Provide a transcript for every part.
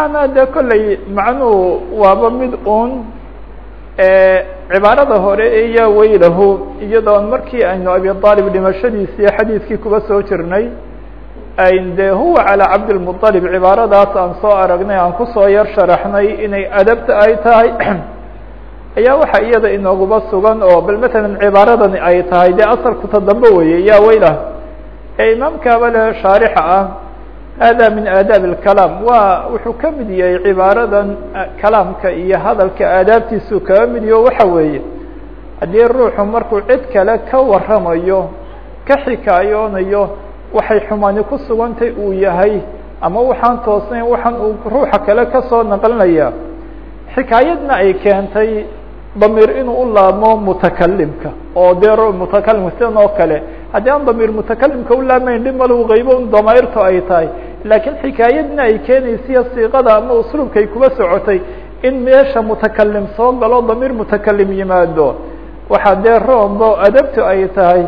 waxaana de kolley macnuhu waaba mid un cibaarada hore yaa weylahu iyadoon markii aynu abi aalib dhimashadiisii xadiidkii kuba soo jirnay ayn de huwa calى cabdilmuطalib cibaaradaas aan soo aragnay aan ku soo yar sharaxnay inay adabta ay tahay ayaa waxa iyada inooguba sugan oo bal matalan cibaaradani ay tahay dee asalkuta dambe weye yaa weylah ee imaamkaaba le shaarixa ah hada min aadaab اkalaam waa wuxuu ka mid yahay cibaaradan kalaamka iyo hadalka aadaabtiisuu kaga mid yaho waxa weeye haddii ruuxu markuu cid kale ka waramayo ka xikaayoonayo waxay xumaani ku sugantay uu yahay ama waxaan toosnayn waxaan uu ruuxa kale ka soo naqlinaya xikaayadna ay keentay damiir inuu u laabmo mutakalimka oo dee mutakalimka sidan oo kale. Haddii aan damiir mutakalimka u laamayn dhib malu qaybo un ay tahay. Laakiin xikaayadna ay keenaysiyo siiqada ama usluubkay kuba socotay in meesha mutakalim soo galo damiir mutakalim yimaado. Waxaa dee roombo adabtu ay tahay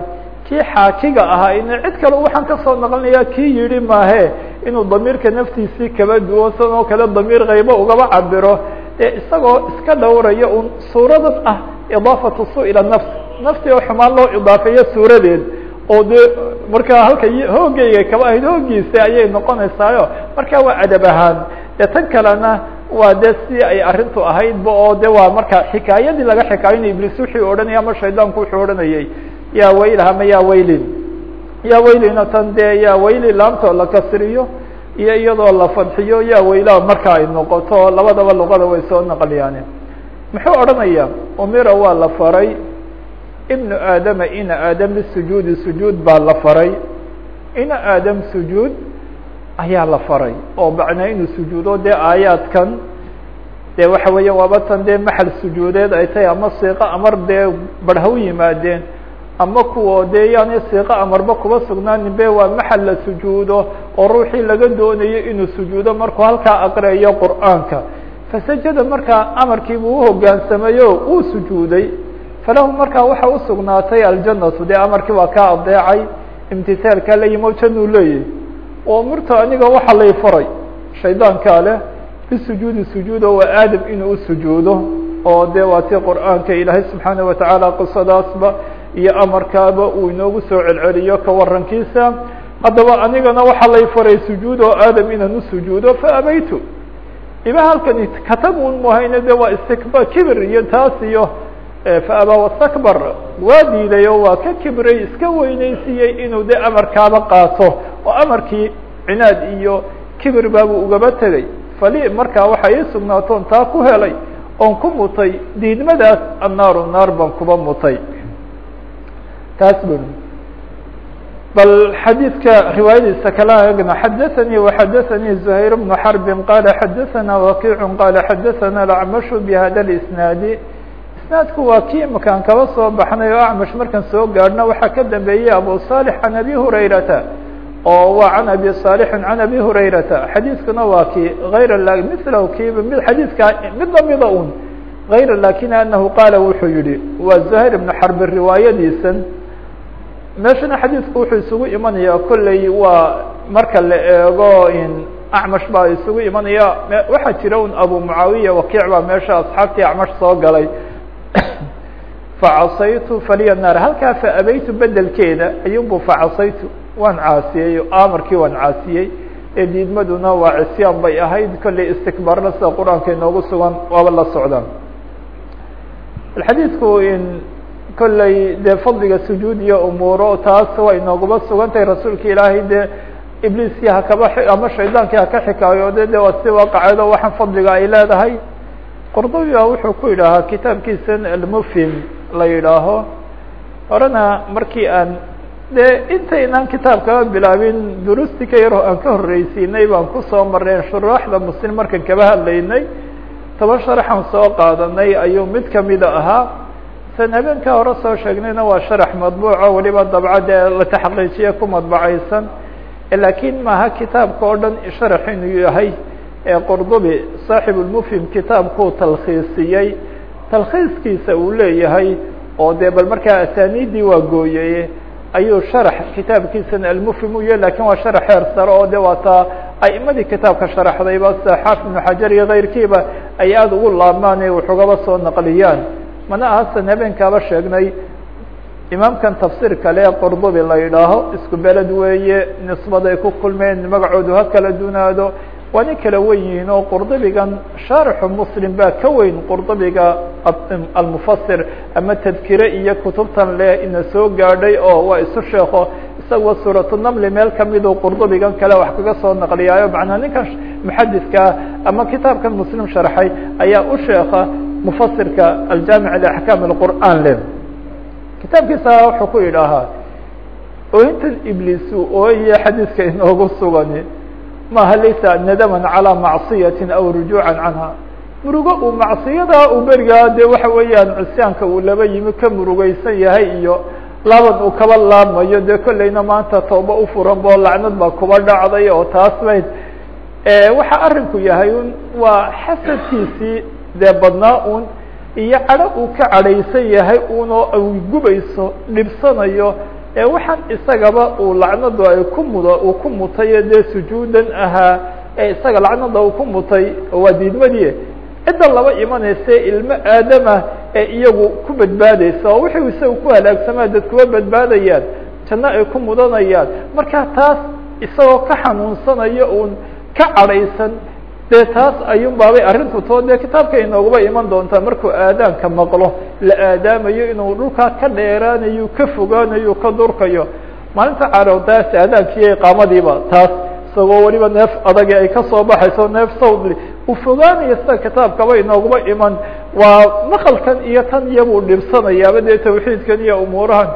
kii xaakiga ahaa ina cid kale waxaan ka soo naqlinaya kii yidhi maahe inuu damiirka naftiisii kaba duwo sidan oo kale damiir qaybo ugaba cabiro dee isagoo iska dhowraya un suuradan ah idaafatu su ila nafs. Nafti oo xumaan loo idaafeeyo suuradeed. Oo dee markaa halka hoogeyga kaba ahayd hoogiisa ayay noqonaysaayo. Marka waa adab ahaan. Dee tan kalena waa de si ay arrintu ahaydba oo de waa marka xikaayadii laga xikaayona iblis wuxuu odhanaya ama shaydaanku wuxuu odhanayay. Ya weylah ama ya weylin ya weylina tan dee ya weyli laamtoo la kasriyo iyo iyadoo la fadxiyo ya weyla marka ay noqoto labadaba luqada way soo naqliyaan muxuu odhanaya umira waa la faray ibnu aadama ina aadam bisujuudi sujuud baa la faray. Ina aadam sujuud ayaa la faray oo macnaa inuu sujuudo dee aayaadkan dee waxa weeya waaba tan dee maxal sujuudeed ay tahay ama siiqo amar dee barha yimaadeen ama kuwa dee yaani siiqo amarba kuba sugnaanin be waa maxal la sujuudo oo ruuxii laga doonayo inuu sujuudo markuu halkaa aqriayo qur'aanka fasajada markaa amarkiibuu uhogaansameeyo uu sujuuday falahu markaa waxa usugnaatay aljanatu dee amarkii waa kaa adeecay imtisaalkaa la yimo januu leeyahy oo murta aniga waxa lay faray shaydaankaa leh bisujuudi sujuudo waa aadam inuu usujuudo oo dee waa tii qur'aanka ilaahay subxaanaه watacaala qisadaasba iyo amarkaaba uu inoogu soo celceliyo ka warankiisa haddaba anigana waxa lay faray sujuud oo aadam inaan usujuudo faabaytu ima halkani katabun muhayne de waa istikbar kibir iyo taas iyo faaba wastakbar waa diiday oo waa ka kibray iska weyneysiiyey inuu de amarkaaba qaato oo amarkii cinaad iyo kibir baabuu ugaba tegay. Fali markaa waxa ii sugnaatoon taa ku helay oon ku mutay diidmadaas annaaru naar baan kuba mutay taas bui bal xadiidka riwaayadiisa kala egna xadaثnي وxadaثnي زhayr بن xرb qala xadaثna wakiع qala xadaثna اأcmaشh bhada الاسناadi isnaadku waa kii imakaan kaba soo baxnay oo acmash markaan soo gaadhna waxaa ka dambeeyey abu صالح عan abi hurayrata oo waa can abi صالح عan abi hurayrata xadiiskuna waa kii ayr mil kiiba mid xadiidka mid lamida un غayr lakin anahu qaala wuxuu yihi waa زhayr بن xرb riwaayadiisan meeshana xadiidku wuxuu isugu imanaya kolley waa marka la eego acmash baa isugu imanaya waxaa jira un abu mucaawiya wakiic baa meesha asxaabtii acmash soo galay. Facasaytu faliya naar halkaa faabaytu bedelkeeda ayunbu facasaytu waan caasiyey amarkii waan caasiyey. Ee diidmaduna waa cisyaan bay ahayd kolley istikbaarna sida qur'aanka inoogu sugan waaba la socdaan. Xadiidku kolley dee fadliga sujuud iyo umuuro taas way inoogaba sugan tahay rasuulka ilaahay dee ibliiskii hakaba ama shaydaankii haka xikaayoode de waa si waaqaceedo waxaan fadliga ay leedahay. Qordobiba wuxuu ku yidhaahaa kitaabkiisan almufhim la yidhaaho horena markii aan dee intaynaan kitaabkaba bilaabin durusti ka yar aan ka horreysiinay baan ku soo mareen shuraaxda muslim markaan kaba hadlaynay toban sharaxan soo qaadanay ayuu mid kamida ahaa san habeenkaa hore soo sheegnayna waa sharax madbuuco weliba dabca dee la taxqiijiye ku madbacaysan lakiin maaha kitaabka oo dhan sharax inuu yahay qurdubi saaxib lmufhim kitaabkuu talkhiisiyey. Talkhiiskiisa uu leeyahay oo dee bal markaa asaniidii waa gooyeye ayuu sharax kitaabkiisana almufhim u yahy waa sharax heer sare oo de a'imadii kitaabka sharaxdayba sida xaafid ibnu xajar iyo kayrkiiba ay aada ugu laabmaan ee waxugaba soo naqliyaan mana ahasan habeenkaaba sheegnay. Imaamkan tafsiir kale qordobi la yidhaaho isku beled weeye nisbaday ku kulmeen magacoodu ha kala dunaado. Waa nin kala wen yihiin oo qurdubigan shaarixu muslim baa ka weyn qurdubiga almufasir ama tadkire iyo kutubtan leh ina soo gaadhay oo waa isu sheeko isagoo suuratunamli meel kamiduu qurdubigan kale wax kaga soo naqliyaayo. Macnaa ninkan muxadidkaa ama kitaabkan muslim sharxay ayaa u sheeka mufasirka aljaamic liaxkaam alqur'aan leh. Kitaabkiisa wuxuu ku idhaahaa ooyintan ibliisu ooye xadiiska inoogu sugani maha laysa nadaman calىa macsiyati aw rujuuca canha. Murugo uu macsiyadaa uu berigaa de waxa weeyaan cusyaanka uu laba yimi ka murugeysan yahay iyo laban uu kaba laabmayo dee kolleyna maanta tooba ufuran bo lacnad baa kuba dhacday oo taas bayd waxa arinku yahay waa xasadkiisii dee badnaa un iyo cadho uu ka cadhaysan yahay unoo ay gubayso dhibsanayo ee waxaan isagaba uu lacnada ay ku muda uu ku mutay dee sujuudan ahaa ee isaga lacnada uu ku mutay waa diidmadii cidda laba imanaysa ilmo aadama ee iyagu ku badbaadaysa oo wixii isaga ku halaagsamaa dad kuwa badbaadayaan janno ay ku mudanayaan. Marka taas isagoo ka xanuunsanayo uun ka cadhaysan dee taas ayuun baabay arrintu too dee kitaabka inooguba iman doontaa markuu aadaanka maqlo la aadaamayo inuu dhulkaa ka dheeraanayo ka fogaanayo ka durkayo. Maalinta carowtaas aadaankiiyo iqaamadiiba taas isagoo weliba neef adagi ay ka soo baxayso neef sawdli uu fogaanayo sida kitaabkaba inooguba iman. Waa maqalkan iyo tan iyabuu dhibsanayaaba dee tawxiidkan iyo umuurahan.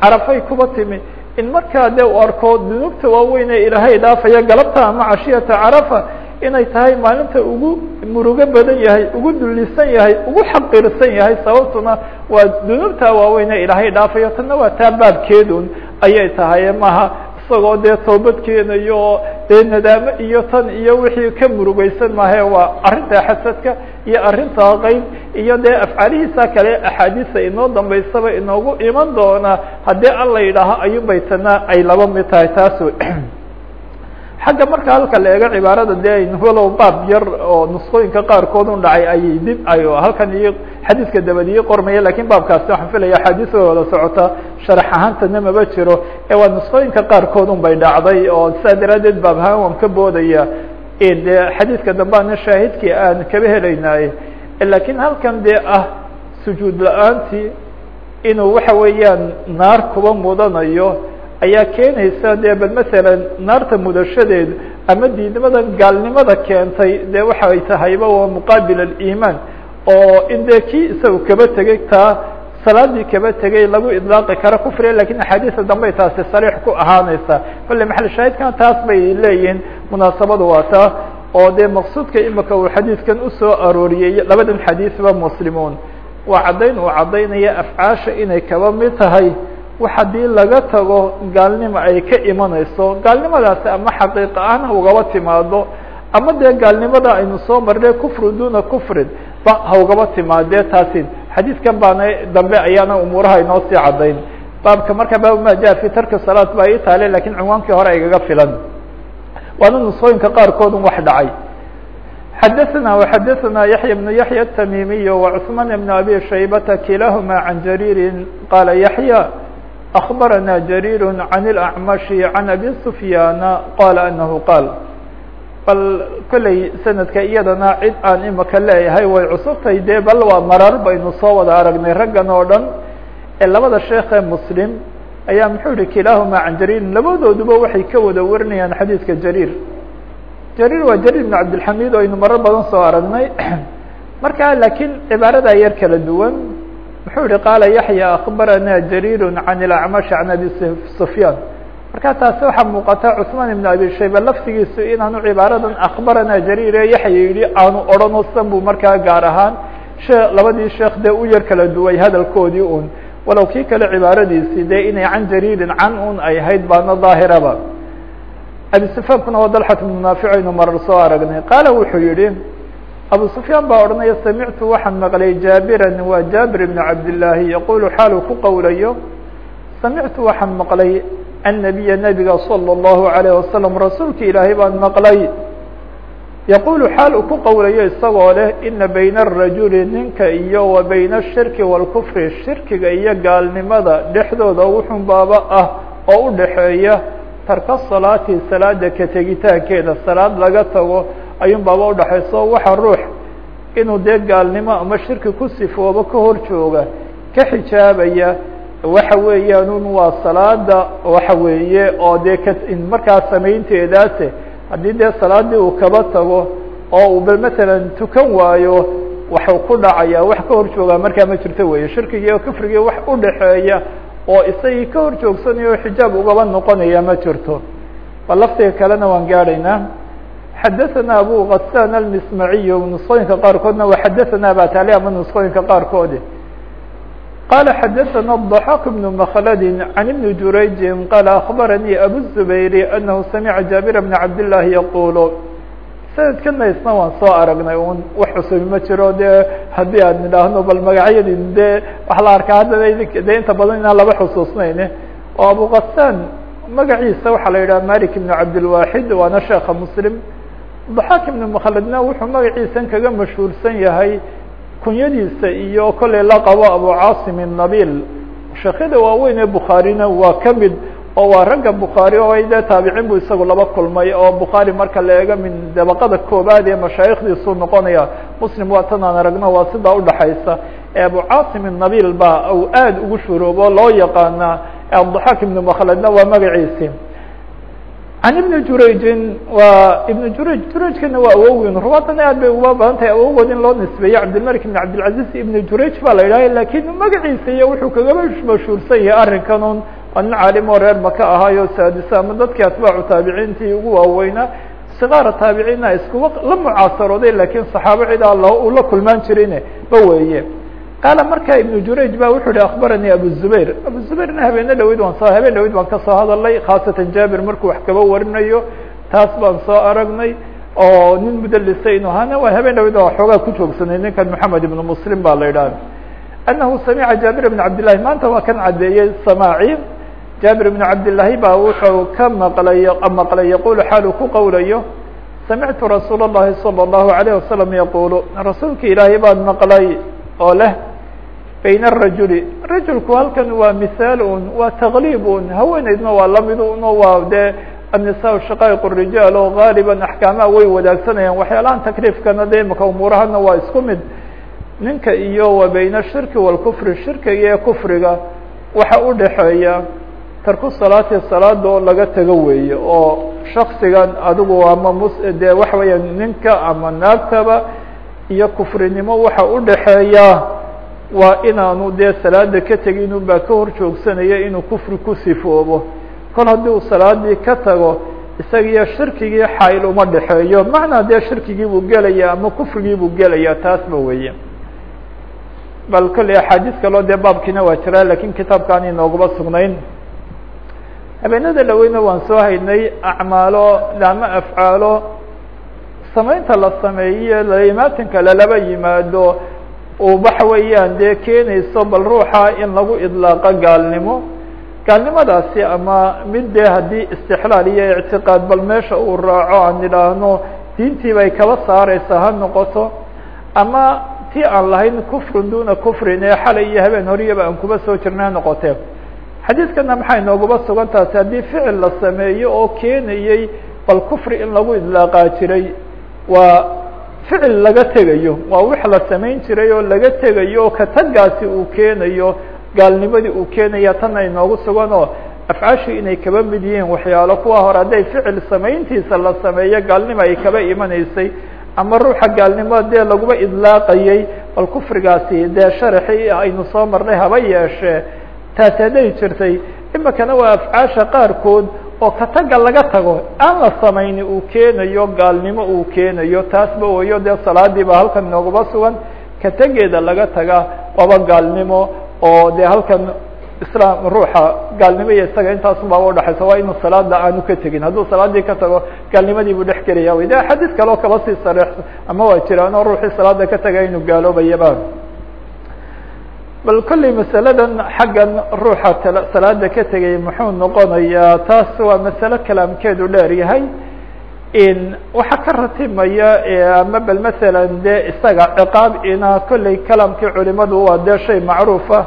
Carafay kuba timi. In markaa dee u arko dunuubta waaweyn ee ilaahay dhaafaya galabta ama cashiyata carafa inay tahay maalinta ugu murugo badan yahay ugu dulisan yahay ugu xaqirsan yahay sababtuna waa dunuubta waaweyn ee ilaahay dhaafayo. Tanna waa taa baabkeedun ayay tahay maha isagoo dee toobad keenayo dee nadaamo iyo tan iyo wixii ka murugeysan mahe waa arrinta xasadka iyo arrinta qeyb iyo dee afcaalihiisa kale axaadiisa inoo dambaysaba inoogu iman doona. Haddii alla yidhaaho ayuun bay tana ay laba mid tahay taas xagga marka halka la eego cibaarada dee walow baab yar oo nusqooyinka qaarkood un dhacay ayay dib ay halkan iyo xadiiska dabadiye qormaya laakiin baabkaasi waxaan filaya axaadiis wada socota sharax ahaantana maba jiro ee waa nusqooyinka qaarkood un bay dhacday oo sidaa daraadeed baab ahaan waan ka boodaya de xadiiska dambe ana shaahidkii aan kaba helaynaaye laakiin halkan dee ah sujuud la'aantii inuu waxa weeyaan naar kuba mudanayo ayaa keenaysa dee bal masalan naarta mudashadeedu ama diidmadan gaalnimada keentay dee waxay tahayba waa muqaabil aliimaan oo in dee kii isaga kaba tegay taa salaadii kaba tegay lagu idlaaqi karo kufriga laakiin axaadiisa dambey taasi sariix ku ahaanaysa. Kolle maxal shaahidkan taas bay leeyihiin munaasabadu waa taa oo dee maqsuudka imika uu xadiidkan u soo arooriyey labadan xadiisba muslimuun. Waa caddayn uu caddaynaya afcaasha inay kaba mid tahay haddii laga tago gaalnimo ay ka imanayso gaalnimadaasi ama xaqiiqa ahaan ha ugaba timaado ama dee gaalnimada aynu soo marnay kufru duna kufrin ba ha ugaba timaadee taasi xadiidkan baana dambe ayaana umuuraha inoo sii caddayn baabka marka baab ma ja fi tarki salaat baa ii taale lakin cinwaankii hore igaga filan waana nusooyinka qaarkood un wax dhacay xadaثna وxadaثna yaحya بن yaحya التmimiy وcثman بن abi shaybata kilahma عan jarيiri qala yaحya أخbarana jarيir عan الأعmaشhi عan abi سfyana qala anahu qaal bal kolley sanadka iyadana cid aan imika leeyahay way cusubtay dee bal waa marar baynu soo wada aragnay raggan oo dhan ee labada sheekhe muslim ayaa muxuu yihi kilahuma can jariirin labadooduba waxay ka wada warinayaan xadiidka jariir jariir waa jariir bn cabdilxamid oo aynu marar badan soo aragnay marka lakiin cibaaradaa yar kala duwan muxuu yihi qaala yaxya akbarana jariir can ilacmash can abi sufyaan. Marka taasi waxaa muuqata cثmaan ibn abi shayba laftigiisu inaanu cibaaradan akbarana jariir ee yaxya yihi aanu odhano san buu markaa gaar ahaan labadii sheekh dee u yar kala duway hadalkoodii un walow kii kale cibaaradiisii dee inay can jariirin can un ay ahayd baana daahiraba. Abi sufyaankuna waa dalxat aynu marar soo aragnay. Qaala wuxuu yihi abu sufyaan baa odhanaya samictu waxaan maqlay jaabiran waa jaabir ibn cabdillaahi yaqulu xaaluu ku qowlayo samictu waxaan maqlay النabiya nebiga slى الlahu عalيه wasalam rasuulka ilaahay baan maqlay yaqulu xaal uu ku qowlayo isagoo leh ina bayna الrajuli ninka iyo wa bayna الshirki wاlkufri shirkiga iyo gaalnimada dhexdooda wuxun baaba ah oo u dhaxeeya tarka salaati salaada ka tegitaankeeda salaad laga tago ayuun baaba udhaxayso waxa ruux inuu dee gaalnimo ama shirki ku sifoobo ka hor jooga ka xijaabaya waxa weeyaan un waa salaada waxa weeye oo dee ka markaa samaynteedaase haddii dee salaadii uu kaba tago oo uu bal matalan tukan waayo waxuu ku dhacaya wax ka hor joogaa markaa ma jirto weeye. Shirkigii o kufrigii wax udhaxeeya oo isagii ka hor joogsanayo o xijaab ugaba noqonaya ma jirto. Bal laftiga kalena waan gaadhaynaa xadaثana abu غasan almismaciy nusqooyinka qaarkoodna wa xadaثana ba taali ama nusqooyinka qaarkoodi qala xadaثana الضaxاq بن mkldi عan iبn jurayji qala aخbaranii abu الزubayr anahu samica jaabir bn cabd لlahi yaqul sanadkana isna waan soo aragnay un wax cusubi ma jiro de haddii aan idhaahno bal magacyadin de waxa la arkaa haddana de inta badan inaan laba xusuusnayne oo abu غasan magaciisa waxaa la yidhaha malik ibn cabdilwaxid waana sheeka muslim daxaak ibn mkhaledna wuxuu magaciisan kaga mashhuursan yahay kunyadiisa iyo kolley la qabo abu caasim الnabil sheekyada waaweyn ee bukhaarina waa kamid oo waa ragga bukhaari oo ay dee taabicin bu isagu laba kulmay oo bukhaari marka la eego min dabaqada koobaad ee mashaayikhdiisuu noqonaya muslim waa tan aan aragno waa sidaa udhaxaysa ee abu caasim الnabil ba u aad ugu shuroobo loo yaqaana الضحاk iبن mkldna waa magaciisi can ibn jurajin waa ibn juraj jurajkana waa awowin ruwaatana aad bay uga badan tahay in loo nisbeeyo cabdilmalik ibn cabdilcaziz ibn juraj baa la idhaaha lakiin magaciisa iyo wuxuu kagaba mashhuursan yahay arrinkan un waa nin reer maka ahaayo saadisa ama dadkii atbaacu taabiciintii ugu waaweynaa sikaara taabiciina isku la mucaasarooday lakiin saxaabo cid a ula kulmaan jirine ba weeye qaala marka iبn jurayj ba wuxuu hi akbaranii abu zubayr abu zubayrna habeene dhaweyd waan soo habeen dhaweyd baan kasoo hadalay khaasatan jaabir markuu wax kaba warinayo taas baan soo aragnay oo nin mudalisa inu ahaana waa habeen dhaweyd waa xoogaa ku joogsanay ninkan moxamed ibn muslim ba la yidhaha anahu samica jaabir bn cabdillahi maanta waa kan caddeeyey samaaci jaabir bn cabdillaahi ba wuxuu ka maqlay maqlay yaqulu xaal uu ku qowlayo samictu rasuul الlahi salى الlahu عalيه wasalam yaqulu rasuulka ilaahay baan maqlay oo leh bayn الrajuli rajulku halkan waa mihaal un waa taqliib un haweeneydna waa lamid un oo waa dee النساء shaqاaق الرiجاaل oo غاaلبا أحكاamaha way wadaagsanayaan waxyaalahan تkليفkana de imaka umuurahana waa isku mid ninka iyo wa bayna الshirki والكفri shirkiga iyo kufriga waxa udhaxeeya tarku salaati salaada oo laga tego weeye oo shaksigan adigu ama ms de waxa weeya ninka ama naagtaba iyo kufrinimo waxa udhaxeeya waa inaanu dee salaada ka tegin un baa ka hor joogsanaya inuu kufri ku sifoobo. Kol haddii uu salaadii ka tago isagiyo shirkigii xayl uma dhexeeyo. Macnaa dee shirkigii buu gelaya ama kufrigii buu gelaya taasba weeye. Bal kolley axaadiis kaloo dee baabkiina waa jiraa laakiin kitaabka aan inoogaba sugnayn. Habeenada dhaweyna waan soo haynay acmaalo ama afcaalo samaynta la sameeyo laimaatinka lalaba yimaado uu waxa weeyaan dee keenayso bal ruuxa in lagu idlaaqo gaalnimo. Gaalnimadaasi ama mid dee haddii istixlaal iyo ictiqaad bal meesha uu raaco aan idhaahno diintii bay kaba saareysa ha noqoto. Ama ti aan lahayn kufrun duna kufrin ee xalay iyo habeen horiyaba aan kuba soo jirna ha noqotee xadiidkana maxay nooguba sugan taasi haddii ficil la sameeyo oo keenayey bal kufri in lagu idlaaqaa jiray waa ficil laga tegayo waa wix la samayn jiray oo laga tegayo oo katagaasi uu keenayo gaalnimadii uu keenaya tan ay noogu sugan oo afcaashii inay kaba mid yihiin waxyaalo kuwa hore hadday ficil samayntiisa la sameeyo gaalnimo ay kaba imanaysay ama ruuxa gaalnimo dee laguba idlaaqayay bal kufrigaasi dee sharaxii aynu soo marnay haba yeeshee taasi hadday jirtay imikana waa afcaasha qaarkood oo kataga laga tago aan la samayni uu keenayo gaalnimo uu keenayo taasba weyo dee salaadii ba halkan nooguba sugan katageeda laga taga waaba gaalnimo oo dee halkan islaam ruuxa gaalnimo iyo isaga intaasun baaba udhaxaysa waa inuu salaada aanu ka tegin. Hadduu salaadii ka tago gaalnimadii buu dhex gelaya. Wy de xadiid kaleo kaba sii sareex ama waa jiraan oo ruuxii salaada ka taga inuu gaaloobayaba bal kolley masaladan xaggan ruuxa salaada ka tegay muxuu noqonayaa taas waa masalo kalaamkeedu dheer yahay waxaa ka ratimaya ama bal masalan dee isaga ciqaab ina kolley kalaamkii culimadu waa dee shay macruufa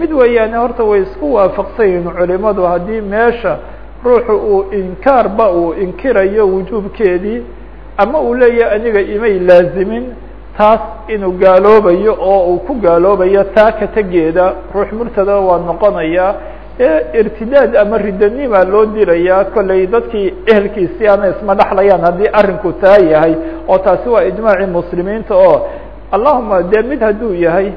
mid weeyaane horta way isku waafaqsan yihiin culimadu haddii meesha ruuxu uu inkaarba uu inkirayo wujuubkeedii ama uu leeyahay aniga imay laazimin taas inuu gaaloobayo oo uu ku gaaloobayo taa ka tegeeda ruux murtada waa noqonaya irtidaad ama ridanima loo dilayaa kolley dadkii ehelkiisii ana isma dhexlayaan haddii arrinku taa yahay oo taasi waa ijmaacii muslimiinta oo allahuma dee mid hadduu yahay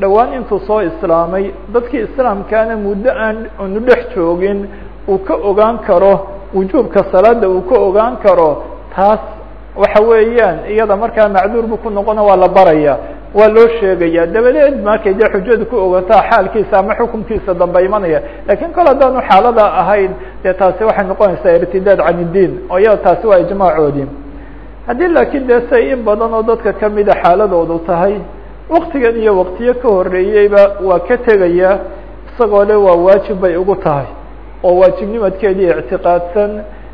dhowaan intuu soo islaamay dadkii islaamkaana muddo aan unu dhex joogin uu ka ogaan karo wujuubka salaada uu ka ogaan karo taas waxa weeyaan iyada markaa macduur bu ku noqona waa la baraya waa loo sheegaya. Dabadeed markay dee xujadu ku ogataa xaalkiisa ama xukunkiisa dambe imanaya. Lakin kol haddaanu xaalada ahayn dee taasi waxay noqonaysaa irtidaad can iddiin oo iyada taasi waa ijmaacoodii haddii laakiin dee say in badan oo dadka kamida xaaladoodu tahay waktigan iyo waktiyo ka horeeyeyba waa ka tegaya isagoo le waa waajib bay ugu tahay. Oo waajibnimadkeedii ictiqaadsan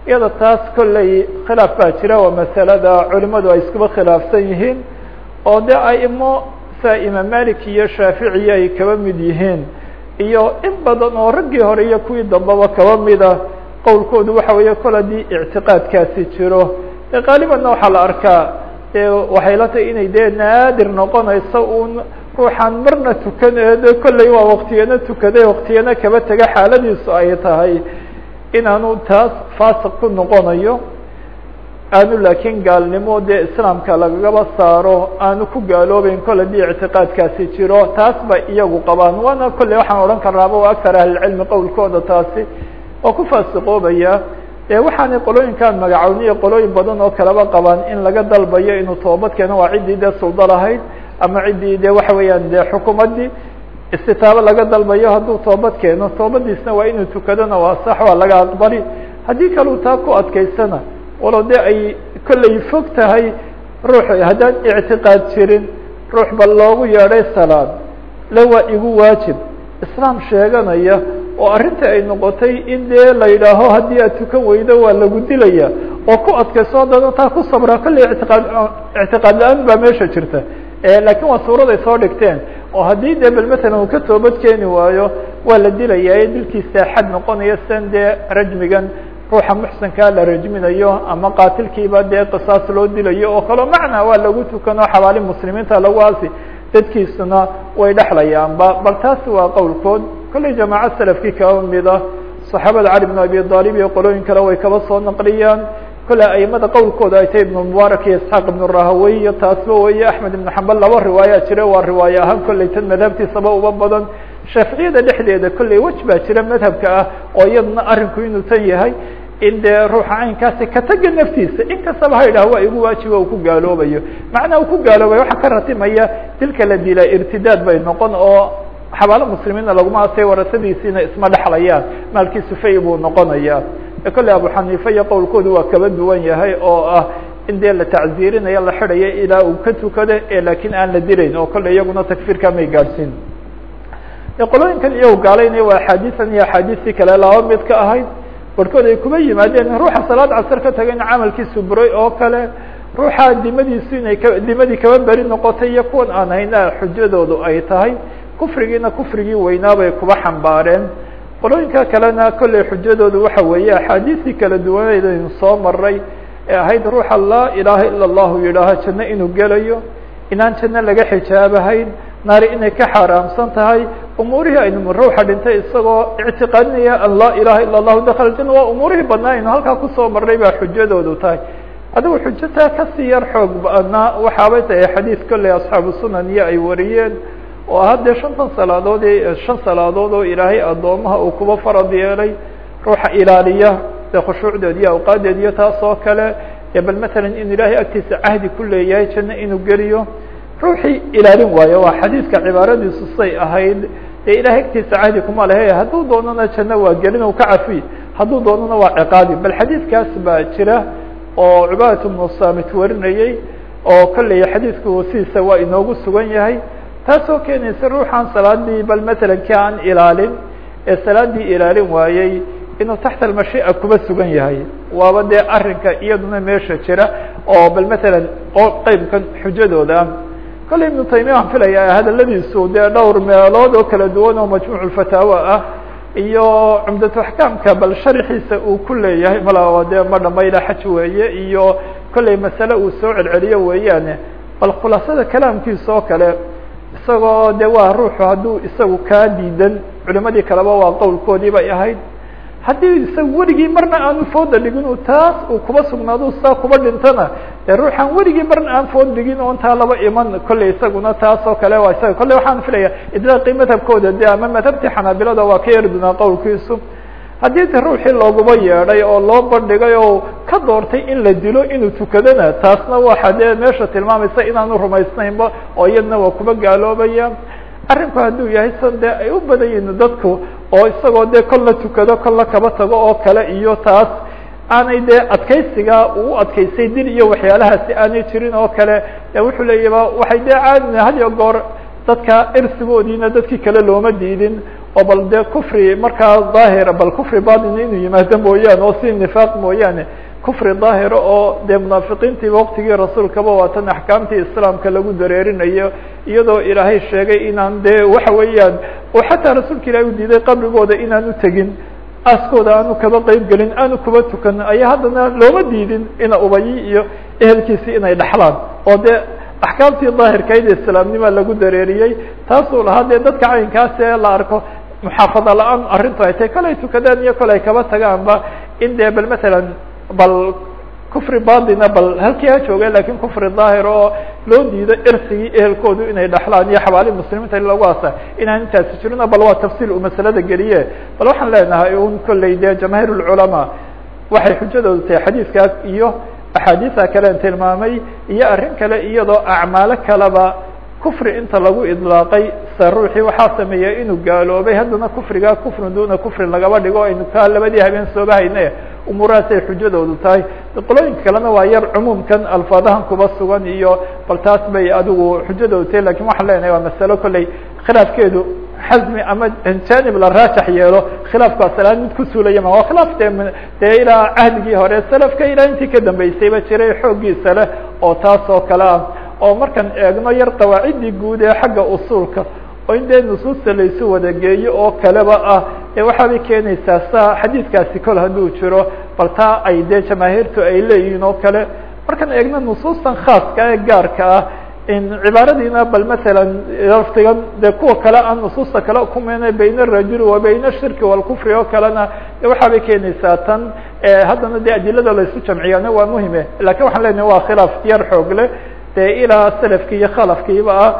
iyada taas kolley khilaaf baa jira waa masalada culimadu ay iskuba khilaafsan yihiin oo de aimo saa imaam malik iyo shaaficiya ay kaba mid yihiin. Iyo in badan oo raggii hore iyo kuwii dambeba kaba mida qowlkoodu waxa weeye kol haddii ictiqaadkaasi jiro. De qaalibanna waxaa la arkaa de waxay la tahay inay dee naadir noqonayso un ruuxaan marna tukan de kolley waa waktiyana tukaday waktiyana kaba tega xaaladiisu ay tahay inaanu taas faasiq ku noqonayo aanu laakiin gaalnimo dee islaamka lagagaba saaro aanu ku gaaloobeyn kol haddii ictiqaadkaasi jiro taas bay iyagu qabaan. Waana kolley waxaan odhan karnaaba waa akar ahlicilmi qowlkooda taasi oo ku faasiqoobaya. Waxaanay qolooyinkaan magacowniya qolooyin badan oo kaleba qabaan in laga dalbayo inuu toobad waa ciddii dee suldo lahayd ama ciddii de waxa weeyaan dee xukuumaddii istitaabo laga dalbayo hadduu toobad keeno toobadiisna waa inuu tukadona waa sax waa laga aqbali. Haddii kaleu taa ku adkaysana walo de ay kolley fog tahay ruux haddaan ictiqaad jirin ruux ba loogu yeedhay salaad le waa igu waajib. Islaam sheeganaya oo arrinta ay noqotay in dee la yidhaaho haddii aad tukan weydo waa lagu dilaya. Oo ku adkayso haddana taa ku sabra kolley itiqaad ictiqaad la'aan baa meesha jirta. Lakiin waa suuraday soo dhigteen oo haddii de bel matalan uu ka toobad keeni waayo waa la dilaya dilkiisa xad noqonaya sidan dee rajmigan ruuxa muxsankaa la rajminayo ama qaatilkiiba dee qisaas loo dilayo oo kaleo macnaa waa lagu tukan xabaali muslimiinta lagu aasi dadkiisuna way dhexlayaanba bal taasi waa qowlkood. Kolley jamaaca salafkii kaba mida saxaabada cali bn abi aalib iyo qolooyin kale way kaba soo naqliyaan kolley aimada qowlkooda ay tahay ibnu mubaarak iyo isxaaq ibnu rahawey iyo taasba weeye axmed ibnu xambal laba riwaaya jira waa riwaaye ahaan kolley tan madhabtiisaba uba badan. Shaaficiyada dhexdeeda kolley wej baa jira madhabka ah oo iyadna arrinku inuu tan yahay in dee ruuxa caynkaasi kataga naftiisa in ha yidhaha waa igu waajiba uu ku gaaloobayo. Macnaa uu ku gaaloobayo waxaa ka ratimaya dilka la dila irtidaad bay noqon oo xabaalo muslimiinna laguma asay warasadiisiina isma dhexlayaan maalkiisu fay buu noqonaya kolley abu xaniifa iyo qowlkoodu waa kaba duwan yahay oo ah in dee la tacziirinayo la xidhayo ilaa uu ka tukado ee laakiin aan la dilayn oo kolley iyaguna takfiirka may gaadhsiin. Qolooyinkan iyagu gaalaynaya waa axaadiisan iyo axaadiistii kale laba mid ka ahayd. Barkood ay kuma yimaadeen ruuxa salaad casar ka taga in camalkiisu buray oo kale ruuxa dimadiisu inay ka dimadii kaba beri noqotay iyo kuwan aan hayna xujadoodu ay tahay. Kufrigiina kufrigii weynaabay kuba xambaareen qolooyinka kalena kolley xujadoodu waxa weeye axaadiistii kala duwaneed aynu soo maray ee ahayd ruuxa laa ilaaha ila allahu yidhaaho janno inuu gelayo inaan janno laga xijaabahayn naari inay ka xaaraamsan tahay umuurihii aynu ruuxa dhintay isagoo ictiqaadinaya an laa ilaha ila allahu dakala jana waa umuurihii badnaa aynu halkaa ku soo marnay baa xujadoodu tahay. Adigu xujataa ka sii yar xoog badnaa waxaabay tahay xadiis kolley asxaabu sunan iyo ay wariyeen oo haddee shantan salaadood shan salaadood oo ilaahay addoomaha uu kuba farad yeelay ruuxa ilaaliya dee khushuucdeed iyo awqaadeed iyo taas oo kale bal matalan in ilaahay agtiisa cahdi ku leeyahay janno inuu geliyo ruuxii ilaalin waayo. Waa xadiiska cibaaradiisu say ahayd dee ilahay agtiisa cahdi kuma lehe hadduu doonana janno waa gelin u ka cafi hadduu doonana waa ciqaabi bal xadiiskaas baa jira oo cubaadat bnu saamit oo kolley xadiisku sidiisa waa inoogu sugan yahay taasoo keenaysa ruuxaan salaadii bal matalan ki aan ilaalin ee salaadii ilaalin waayey inuu taxta almashii'a kuba sugan yahay. Waaba dee arrinka iyaduna meesha jira oo bal matalan qeybkan xujadooda. Kolley ibnu taymiya waxaan filaya hadaladiisu dee dhowr meelood oo kala duwan oo majmuuculfataawa ah iyo cumdatu axkaamka bal sharxiisa uu ku leeyahay mala dee ma dhamayla xaj weeye iyo kolley masale uu soo celceliyo weeyaane. Bal khulaasada kalaamkiisa oo kale isagoo de waa ruuxu hadduu isagu kaa diidan culimadii kaleba waa qowlkoodii bay ahayd. Haddii isaga weligii marna aanu fooda dhigin u taas uu kuba sugnaado saa kuba dhintana dee ruuxaan weligii marna aan food dhigin oon taa laba iman kolley isaguna taas oo kale waa isaga kolley waxaan filaya idlaaqii madhabkooda de ama madhabtii xanaabilada waa ka yari doonaa qowlkiisu haddii de ruuxii looguba yeedhay oo loo bandhigay oo ka doortay in la dilo inuu tukadona taasna waxa dee meesha tilmaamaysa inaanu rumaysnaynba oo iyadna waa kuba gaaloobaya arrinku hadduu yahay san dee ay u badan yihiin dadku oo isagoo dee kol la tukado kol la kaba tago oo kale iyo taas aanay dee adkaysiga uu adkaysay dil iyo waxyaalahaasi aanay jirin oo kale. De wuxuu leeyaba waxay dee caadina had iyo goor dadka irsigoodiina dadkii kale looma diidin oo bal dee kufri markaa daahira bal kufri batina inuu yimaado mooyaane oo si nifaaq mooyaane kufri daahira oo dee munaafiqiintiiba waqtigii rasuulkaba waatan axkaamtii islaamka lagu dareerinayo iyadoo ilaahay sheegay inaan dee waxa weeyaan oo xataa rasuulka ilahi u diiday qabrigooda inaan u tegin aaskooda aanu kaba qeyb gelin aanu kuba tukan ayaa haddana looma diidin ina ubayi iyo ehelkiisi inay dhaxlaan. Oo dee axkaamtii daahirkayd islaamnima lagu dareeriyey taasuu lahaa dee dadka caynkaas ee la arko muxaafada la'aan arrintu ay tahay kol ay tukadaan iyo kol ay kaba tagaanba. In dee bal matalan bal kufri batina bal halkii ha jooga laakiin kufri daahir oo loo diido irsigii ehelkoodu inay dhaxlaan iyo xabaali muslimiinta in lagu asa inaan intaasi jirino bal waa tafsiil uu masalada geliye. Bal waxaan leenahay un kolley dee jamaahiir ulculamaa waxay xujadoodu tahay xadiidkaas iyo axaadiisa kalean tilmaamay iyo arrin kale iyadoo acmaalo kaleba kufri inta lagu idlaaqay sa ruuxii waxaa sameeya inuu gaaloobay haddana kufrigaa kufrin duna kufrin lagaba dhigo aynu kaa labadii habeen sooba hayne umuurahaasay xujadoodu tahay. Qolooyinka kalena waa yar cumuumkan alfaadahan kuba sugan iyo bal taas bay adigu xujadoodu tahay laakiin waxaan leenahay waa masalo kolley khilaafkeedu xasmi ama janib la raajax yeelo khilaafku asalaan mid ku suulaya ma waa khilaaf de dee ilaa cahdigii hore salafka ilaa intii ka dambeysayba jiray xooggiisa leh oo taas oo kale ah oo markaan eegno yar qawaaciddii guud ee xagga usuulka oo in dee nusuusta laysu wada geeyo oo kaleba ah ee waxaabay keenaysaa saa xadiidkaasi kol hadduu jiro bal taa ay dee jamaahiirtu ay leeyihiin oo kale. Markaan eegno nusuustan khaaska ee gaarka ah in cibaaradiina bal matalan laftigan dee kuwa kale aan nusuusta kale kumena bayna arajuli wa bayna ashirki walkufri oo kalena de waxaabay keenaysaa tan haddana dee adilada laysu jamciyana waa muhime. Lakin waxaan leenahay waa khilaaf yar xoog leh dee ilaa salafkii iyo khalafkiiba ah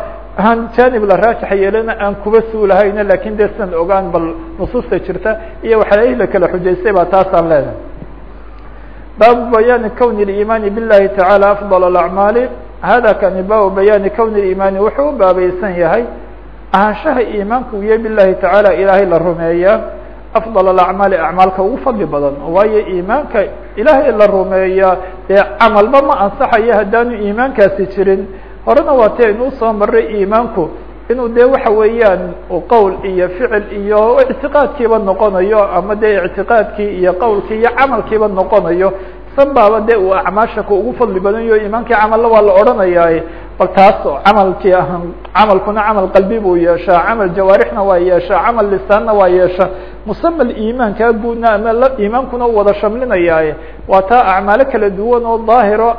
aan janib la raajax yeelana aan kuba suulahayna lakin de sidan ogaan bal nusuusta jirta iyo waxyaalihi la kala xujaystay baa taasaan leenahay baabu bayaani kwn اimaani biاllahi tacalى afضل اacmaali hada kani baabu bayaani kwn اimaani wuxuu u baabaysan yahay ahaanshaha iimaanku uya bilahi tacala ilaahay la rumeeya afضل اacmaali acmaalka ugu fadli badan waayo iimaanka ilaahay la rumeeya dee camalba ma ansaxayo haddaanu iimaankaasi jirin. Horena waa ti aynu u soo maray iimaanku inuu dee waxa weeyaan qowl iyo ficil iyo ictiqaadkiiba noqonayo ama dee ictiqaadkii iyo qowlkii iyo camalkiiba noqonayo san dee uu acmaasha ugu fadli badanyo iimaankii camalla waa la odhanaya bal taas camalkii ah camalkuna camal qalbi buu yeeshaa camal jawaarixna waa yeeshaa camal lisaanna waa yeeshaa musamal iimaankaa guudna ama iimaankuna u wada shamlinayaaye waa taa acmaalo kala duwan oo daahiro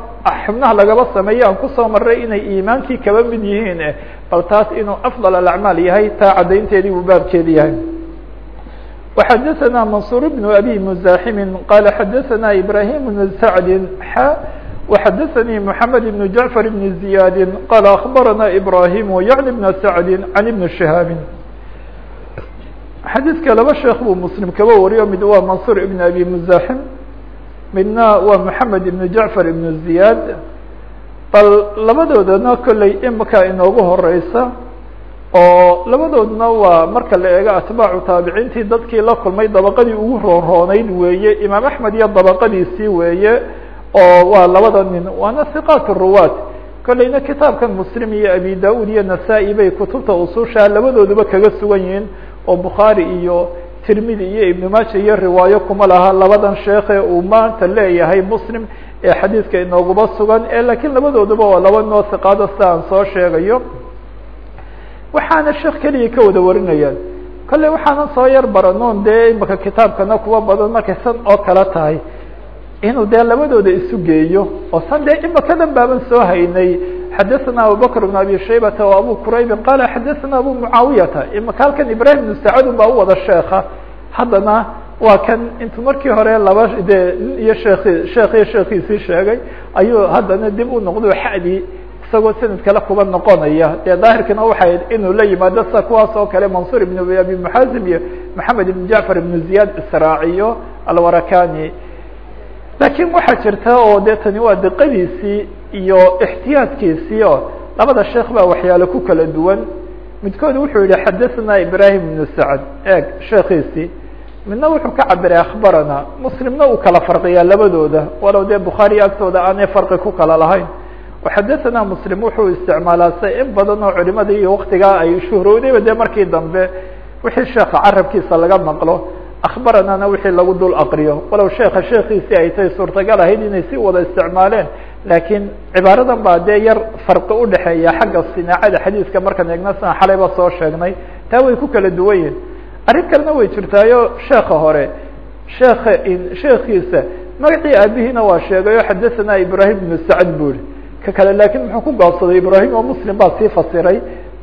xubnaha lagaba sameeyo aan kusoo maray inay iimaankii kaba mid yihiin bal taas inuu afضل اacmaal yahay taa caddaynteedii buu baabkeedi yahay وxadثna maنصuر بن أbي مزاحم qال xadثna إبراهيم بن سعد x وxadثnي محمد بن جعفر بن زياد qال أخبرنا إبراهيم يعني بن سعد عن بن شهاaب xadiidka laba sheekh buu muslim kaba wariyo. Mid waa mansuur ibn abi muzaxim midna waa maxamed ibn jacfar ibnu ziyaad bal labadoodana kolley imika inoogu horeysa oo labadoodna waa marka la eego atbaacu taabiciintii dadkii la kulmay dabaqadii ugu roonrooneyd weeye. Imaam axmed iyo dabaqadiisii weeye oo waa labada nin. Waana hiqaat ruwaat kolleyna kitaabkan muslim iyo abi da'uud iyo nasaa-i bay kutubta usushaa labadooduba kaga sugan yihiin oo bukhaari iyo tirmidi iyo ibnu maaja iyo riwaayo kuma laha. Labadan sheekhe uu maanta leeyahay muslim ee xadiidka inooguba sugan ee lakiin labadooduba waa laba noo sida aan soo sheegayo. Waxaana sheekh keliya ka wada warinayaan kolley waxaanan soo yar baranoon dee imaka kitaabkana kuwa badan markay san oo kale tahay. Inuu dee labadooda isu geeyo oo san dee imakadan baaban soo haynay xadaثna abubakr بn abi shaybata و abu quraybin qala xadaثna abu mucaawiyata imaka halkan ibrahim بn sacad baa u wada sheeka haddana waa kan intuu markii hore laba de iyo sheeki sheekiyo sheekiisii sheegay ayuu haddana dib u noqdo xadii isagoo sanad kale kuba noqonaya dee daahirkana waxay inuu la yimaado sida kuwaas oo kale mansuur ibn abi muxazim iyo maxamed ibn jacfar ibn ziyad israaciyo alwarakani laakiin waxaa jirta oo de tani waa diqadiisii iyo ixtiyaadkiisii oo labada sheekh baa waxyaale ku kala duwan. Midkood wuxuu yihi xadaثna ibrahim ibn sacd eeg sheekiisii midna wuxuu ka cabiray akhbarana. Muslimna uu kala farqiyaa labadooda. Walow dee bukhaariya agtooda aanay farqi ku kala lahayn. Xadaثna mslim wuxuu isticmaalaa se in badan oo culimada iyo waktigaa ay shuhrowdayba dee markii dambe wixii sheeka carabkiisa laga maqlo akhbaranana wixii lagu dul aqriyo. Walow sheeka sheekiisii ay tahay suurtagal ahayd inay si wada isticmaaleen laakiin cibaaradan baa dee yar farqi udhexeeya xagga sinaacada xadiiska markaan eegna sian xalayba soo sheegnay. Taa way ku kala duwan yihiin arrin kalena way jirtaayo sheeka hore sheeka sheekiisa magacii aabihiina waa sheegayo xadaثana ibrahim ibnu sacd buri ka kale laakiin muxuu ku gaabsaday ibrahim oo muslim baa sii fasiray.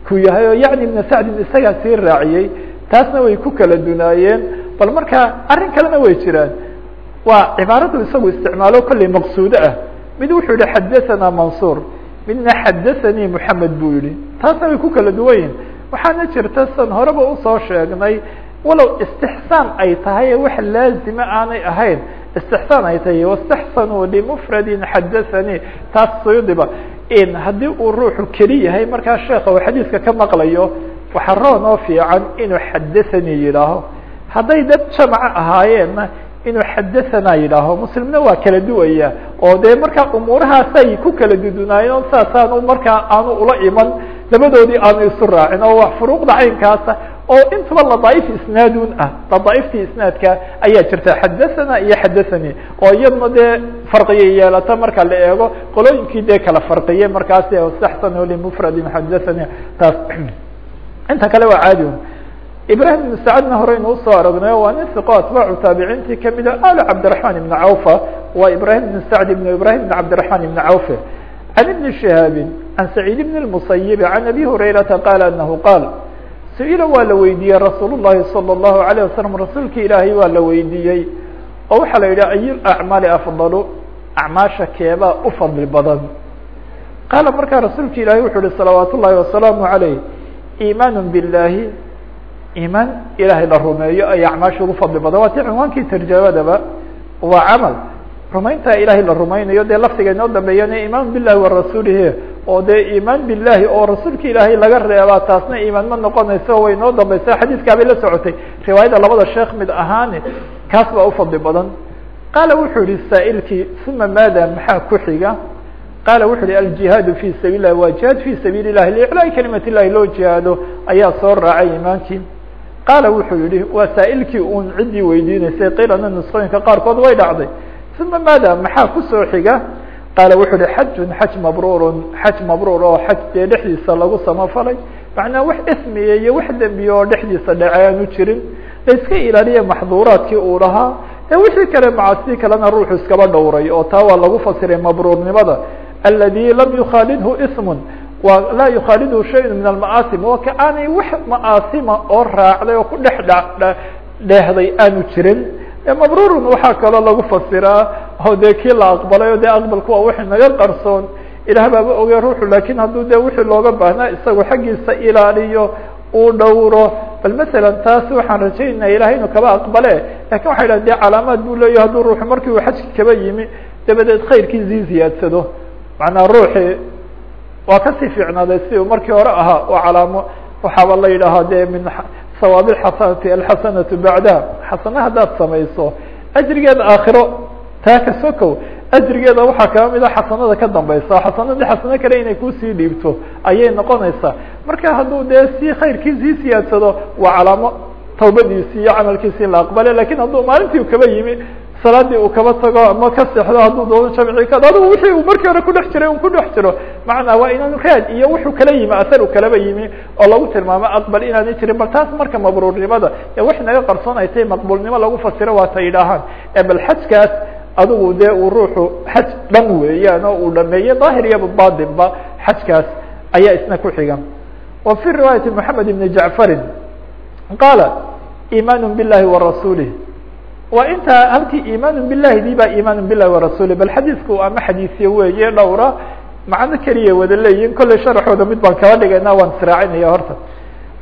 Ku yahay oo yani ibna sacdin isagaa sii raaciyey. Taasna way ku kala dunaayeen. Bal marka arrin kalena way jiraan. Waa cibaaradu isagu isticmaalo kolley maqsuudo ah mid wuxuu yihi xadaثana mansuur midna xadaثanii moxamed buu yihi taasna way ku kala duwan yihin waxaana jirta san horeba usoo sheegnay walow istixsaan ay tahay wax laazima aanay ahayn istixsaan ay tahay wastaxsanuu limufradin xadaثanii taas suyudiba in haddii uu ruuxu keli yahay markaa sheeka uu xadiiska ka maqlayo waxaa roon oo fiican inuu xadaثanii yidhaaho hadday dad jamca ahaayeenna inuu xadaanaa yidhaaho muslimna waa kala duwaya. Oo dee markaa umuurahaasay ku kala dudunaayeen saasaanu markaa aanu ula iman labadoodii aanu isu raacin oo wax furuuqda caynkaasa oo intuba ladaa'if isnaadun ah ladaa'iftii isnaadka ayaa jirta. Xadaanaa iyo xadaanii oo iyadna dee farqiyay yeelata marka la eego qolooyinkii dee kala farqiye markaasi saxsano limufradin xadaanii taas. Inta kale waa caadi ibrahim ibn sacadna horeynu usoo aragnayo waa nin siqo atbaacu taabiciintii kamida al cabdiraحman ibn cawfa waa ibrahim ibn sacd ibn ibrahim ibn cabdiraحman ibn cawfe can ibni shihaabi can saciid ibn الmusayibi can abi hurayrata qaala anahu qaal su-ila waa la weydiiyey rasuul llahi salى الlahu عalيه wasalam rasuulki ilaahay waa la weydiiyey oo waxaa la yidhi ayu acmaali afdalu acmaasha keebaa u fadli badan qaala markaa rasuulka ilaahay wuxuu uhi salawaat ullahi wasalaamu عaleyh iimaan biاllahi iimaan ilahay la rumeeyo ay acmaasha ugu fadli badan. Waa ti cinwaankii tarjamadaba waa camal. Rumaynta ilahay la rumaynayo dee lafdiga inoo dambeeyana iimaan bilahi wa oo dee iimaan bilahi oo rasuulka ilaahay laga reebaa taasna iimaan ma noqonayso way inoo dambaysa xadiiskaa bay la socotay riwaayada labada sheekh mid ahaani kaas baa ufadli badan. Qaala wuxuu yihi saa'ilkii uma maada maxaa ku xiga? Qaala wuxu uhi aljihaadu fi sabiil waa jihaad fi sabiili lahi liiclaa'i kalimat illahi loo jihaado. Ayaa soo raacay iimaankii qaala wuxuu yihi waa saa'ilkii uun ciddii weydiinaysay qilana nusqooyinka qaarkood way dhacday. Uma maada maxaa ku soo xiga? Qaala wuxuu uhi xajun xaj mabruurun xaj mabruur oo xaj dee dhexdiisa lagu samafalay. Macnaa wax ismiya iyo wax dembiya oo dhexdiisa dhece aanu jirin. La iska ilaaliya maxduuraadkii uu lahaa. Ee wixii kale macasi kalena ruuxu iskaba dhowray oo taa waa lagu fasiray mabruurnimada aladi lam yukhaalidhu ismun wa laa yukhaalidhu shayun min alma'aasim waa ka aanay wax ma'aasima oo raacday oo ku dhex dh dheehday aanu jirin. Mabrurun waxaa kaloo lagu fasiraa oo dee kii la aqbalay o dee aqbalku waa wixii naga qarsoon. Ilaah baaba ogey ruuxu laakiin hadduu de wixii looga baahnaa isagu xaggiisa ilaaliyo uu dhowro. Bal masalan taas waxaan rajaynaya ilahay inuu kaba aqbale laakiin waxay dhaha dee calaamaad buu leeyahy hadduu ruuxu markii uu xajki kaba yimi dabadeed khayrkii sii ziyaadsado macnaa ruuxii waa ka sii fiicnaaday si uu markii hore ahaa oo calaamo. Waxaaba la yidhaahaa de min sawaabi xasanati alxasanatu bacdaha xasana haddaad samayso ajrigeeda aakhiro taa ka sokow ajrigeeda waxaa kaba mida xasanada ka dambaysa. Xasanadii xasano kale inay ku sii dhiibto ayay noqonaysaa. Marka hadduu dee si khayrkii sii siyaadsado waa calaamo tawbadiisi iyo camalkiisi la aqbale laakiin hadduu maalintii u kaba yimi salaadii uu kaba tago ama ka seexdo hadduu doono jamci ka wixii uu markii hore kudhex jiray un kudhex jiro. Macnaa waa inaan raad iyo wuxuu kala yimi asar u kalaba yimi oo lagu tilmaamo aqbal inaanay jirin bal taas marka mabruurnimada wax naga qarsoon ay tahay maqbuulnimo lagu fasiro waa ta yidhaahaan. Ee bal xajkaas adigu dee uu ruuxu xaj dhan weeyaan oo uu dhameeyey daahir iyo baadinba xajkaas ayaa isna ku xiga wa fi riwaayati moxamed ibni jacfarin qaala iimaan biاllahi warasuulih waa intaa halkii iimaan bilahi dii baa iimaan bilahi warasuulih bal xadiisku ama xadiisya weeye dhowra macno keliya wada leeyihin kolley sharaxooda mid baan kala dhigayna waan israacinaya horta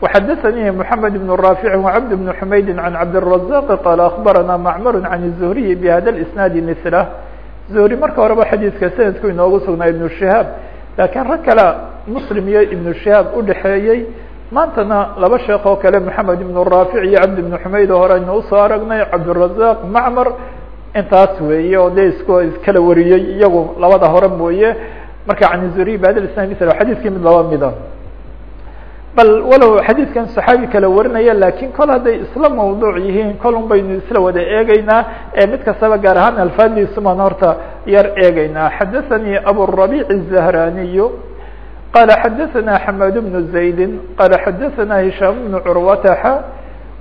وxadثnي محamed بن رافع وcبد بن حmayd عن cabدالرزاq qال أخbarana معmr عن الزهriي بhada الاسناad مثله زهri marka horeba xadiiska sanadku inoogu sugnaa iبن شهاab lakiin rag kale mslim iyo iبن شهاab udhexeeyey maantana laba sheekh oo kale maxamed ibnu raafic iyo cabdi ibnu xumayd oo hore aynu u soo aragnay cabdirazaq macmar. Intaas weeye oo de isk iskala wariyey iyagu labada hore mooye. Marka canizuri bad islam isl xadiiskii mid laba mida ah. bal walow xadiidkan saxaabi kala warinaya laakiin kol hadday isla mawduuc yihiin kolun baynu isla wada eegeynaa ee mid kastaba gaar ahaan alfaadiisumaan horta yar eegeynaa xadathanii aburabic الzahraniyu qala xadaثana xamad bnu زaydi qala xadaثana hishaam bnu curwataxa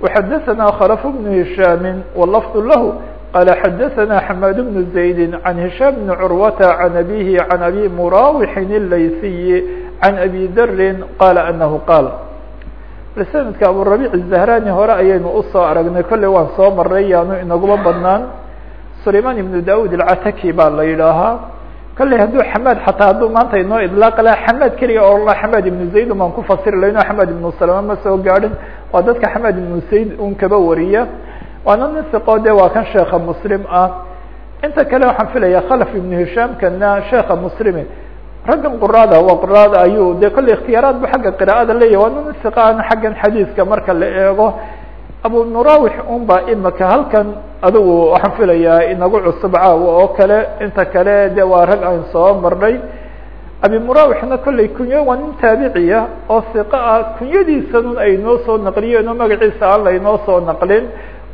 وxadaثana khlf bnu hishaami wlafظ lahu qala xadaثana xamad bnu زaydi can hishaam bni curwata can abihi can abi murawixin الlaysiyi عن أbي dri qال أنه qاal sanadka aburaبيع الزهrاني hore ayaynu usoo aragnay kolley waan soo maray yaanu inaguma badnaan سulayman iبن daud الcataki baa la yidhaahaa kale hadduu xamaad xataa hadduu maanta inoo idlaaq laha xamaad keliga oo la xamaad ibnu zayd umaan ku fasiri layno xamaad ibnu salama ma soo gaadhin waa dadka xamaad ibnu zayd un kaba wariya. Waana nin siqoo de waa kan sheekha muslim ah. Inta kale waxaan filaya khalaf ibnu hishaamkana sheekha muslime raggan quraada waa quraada ayuu de kolley ikhtiyaaraad bu xagga qiraaada leeyahy waana nin siqa an xaggan xadiiska marka la eego abu murawix un ba imika halkan adigu waxaan filayaa inagu cusub caawa oo kale inta kale de waa rag aan soo marnay. Abi murawixna kolley kunyo waa nin taabiciya oo siqa ah. Kunyadiisanun ay noo soo naqliyeen oo magaciisa aan laynoo soo naqlin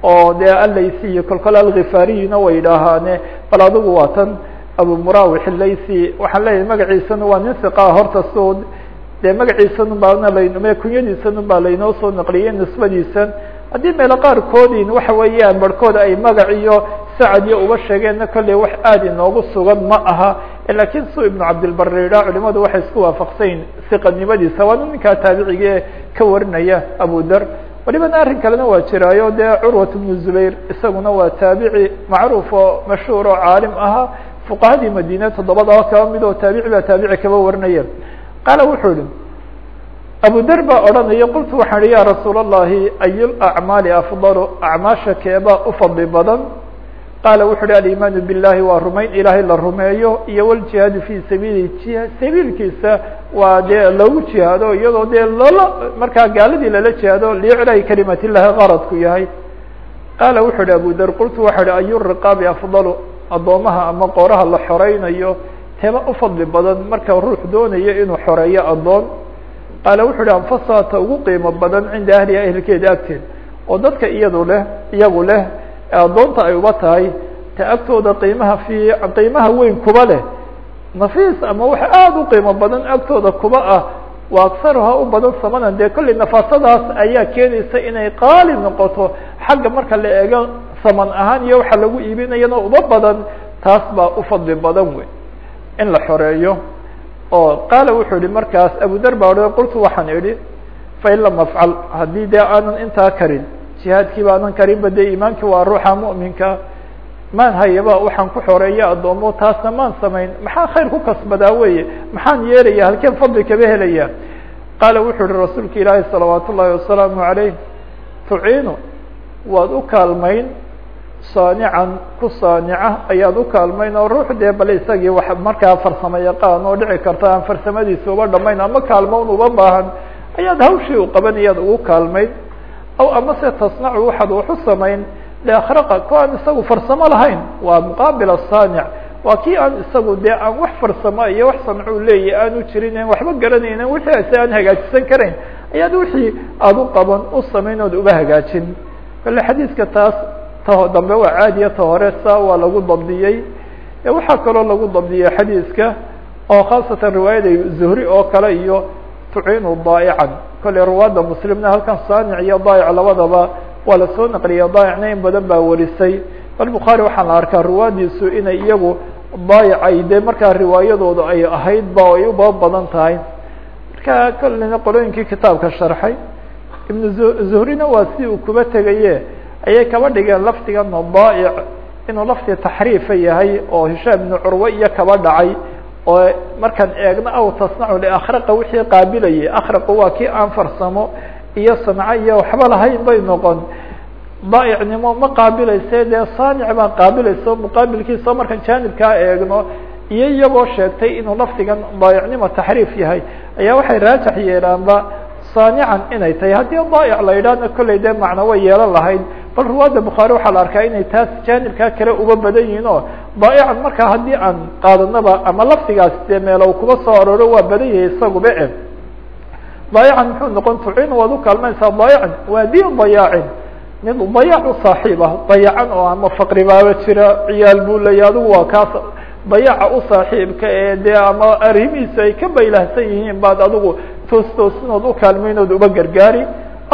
oo de alaysiyo kolkol alkhifaariyina way idhaahaane. Bal adigu waa tan abu murawix laysi waxaan leeyahay magaciisana waa nin siqaa horta soo dee magaciisanu baana lan kunyadiisanu baa laynoo soo naqliyey nisbadiisan haddii meelo qaarkoodin waxa weeyaan barhkooda ay magac iyo sacad iyo uba sheegeenna kolley wax aada inoogu sugan ma aha. Lakiin su ibnu cabdilbari idhaa culimadu waxay isku waafaqsayn siqanimadiisa waana ninkaa taabiciga ee ka warinaya abu dar. Walibana arrin kalena waa jiraayo. Dee curwat bnu zubayr isaguna waa taabici macruuf oo mashhuur oo caalim ahaa fuqahadii madine toddobada kaba mid oo taabici baa taabici kaba warinaya. Qaala wuxuu ihi abu der baa odhanaya qultu waxaan ihi ya rasuul الlahi ay acmaali afdalu acmaasha keebaa ufadli badan qaala wuxu uhi alimaanu biاllahi waa rumayn ilaahay la rumeeyo iyo wljihaadu fi sabiili sabiilkiisa waa dee loogu jihaado iyadoo dee loola markaa gaaladii lala jihaado liiclaahi kalimat illahi qaradku yahay qaala wuxu uhi abu der qultu waxa uhi ayu riqaabi afdalu addoomaha ama qooraha la xoreynayo teeba ufadli badan marka ruux doonayo inuu xoreeyo addoon qaala wuxu uhi anfasaha ta ugu qiimo badan cinda ahliha ehelkeeda agteed oo dadka iyadu leh iyagu leh addoonta ay uba tahay ta agtooda qiimaha fi qiimaha weyn kuba leh. Nafiis ama waxa aada u qiimo badan agtooda kuba ah waa aksaruha u badan samanan. Dee kolley nafaasadaas ayaa keenaysa inay qaali noqoto xagga marka la eego saman ahaan iyo waxa lagu iibinayana uba badan taas baa ufadli badan wey in la xoreeyo oo qaala wuxuu yihi markaas abu der baa oha qultu waxaan idhi fain lam afcal haddii dee aanan intaa karin jihaadkii baanan karinba dee iimaankii waa ruuxa mu'minka maan hayaba waxaan ku xoreeya addoomo taasna maan samayn maxaa khayr ku kasbadaa weye maxaan yeelaya halkeen fadli kaba helaya. Qaala wuxuu yihi rasuulka ilaahi salawaat ullaahi wasalaamu عalayh tuciinu waad u kaalmayn saanican ku saanica ayaad u kaalmayn oo ruux dee bale isagii wax markaa farsamo yaqaan oo dhici karta aan farsamadiisa uba dhamayn ama kaalmown uba baahan ayaad hawshii u qabanayaad ugu kaalmayn. Aw amase tasnacu waxaad waxu samayn liakhraqa ko aan isagu farsamo lahayn waa muqaabil asaanic waa kii aan isagu dee aan wax farsamo iyo wax samcuu leeyahy aanu jirin an waxba garanaynin wixii ase aan hagaajisan karayn ayaad wixii aada u qaban u samayn ood uba hagaajin. Kale xadiiska taas ta dambe waa caadiya ta hore saa waa lagu dabdiyey. Waxaa kaloo lagu dabdiyey xadiiska oo khaasatan riwaayada zuhri oo kale iyo tuciinu daa'ican. Kolley ruwaadda muslimna halkan saanic iyo daa'ic labadaba waa la soo naqliyay daa'icna in badan baa warisay. Bal bukhaari waxaa la arkaa ruwaadiisu inay iyagu daa'ic ay dee markaa riwaayadooda ay ahayd ba ay uba badan tahay. Marka kolleyna qolooyinkii kitaabka sharxay ibnu zuhrina waa si uu kuba tegaye ayay kaba dhigeen lafdigana daa'ic inuu lafdi taxriifa yahay oo hishaam ibnu curwe iyo kaba dhacay oo markaan eegno aw tasnacu liakhraqa wixii qaabilayay akhraqu waa kii aan farsamo iyo sanco iyo waxba lahayn bay noqon. Daa'icnimo ma qaabilayse dee saanic baan qaabilayso muqaabilkiisa markaan jaanibkaa eegno iyo iyagoo sheegtay inuu lafdigan daa'icnimo taxriif yahay. Ayaa waxay raajax yeelaanba saanican inay tahay. Haddii daa'ic la yidhaahna kolley dee macno way yeelan lahayd. Bal ruwaadda bukhaari waxaa la arkaa inay taas jaanibkaa kale uga badan yihiin oo daa'ican markaa haddii aan qaadanaba ama lafdigaas dee meelow kuba soo arooro waa badan yahay isaguba e daa'ican muxuu noqon tuciin waad u kaalmaysaa daa'ican waa diin dayaacin mid dayaac u saaxiib ah. Dayacan oo ama faqri baaba jira. Ciyaal buu leeya adigu waa kaas. Dayaaca u saaxiibka ee dee ama arrimihiisu ay ka baylahsan yihiin baad adigu toos toosinood u kaalmaynood uba gargaari.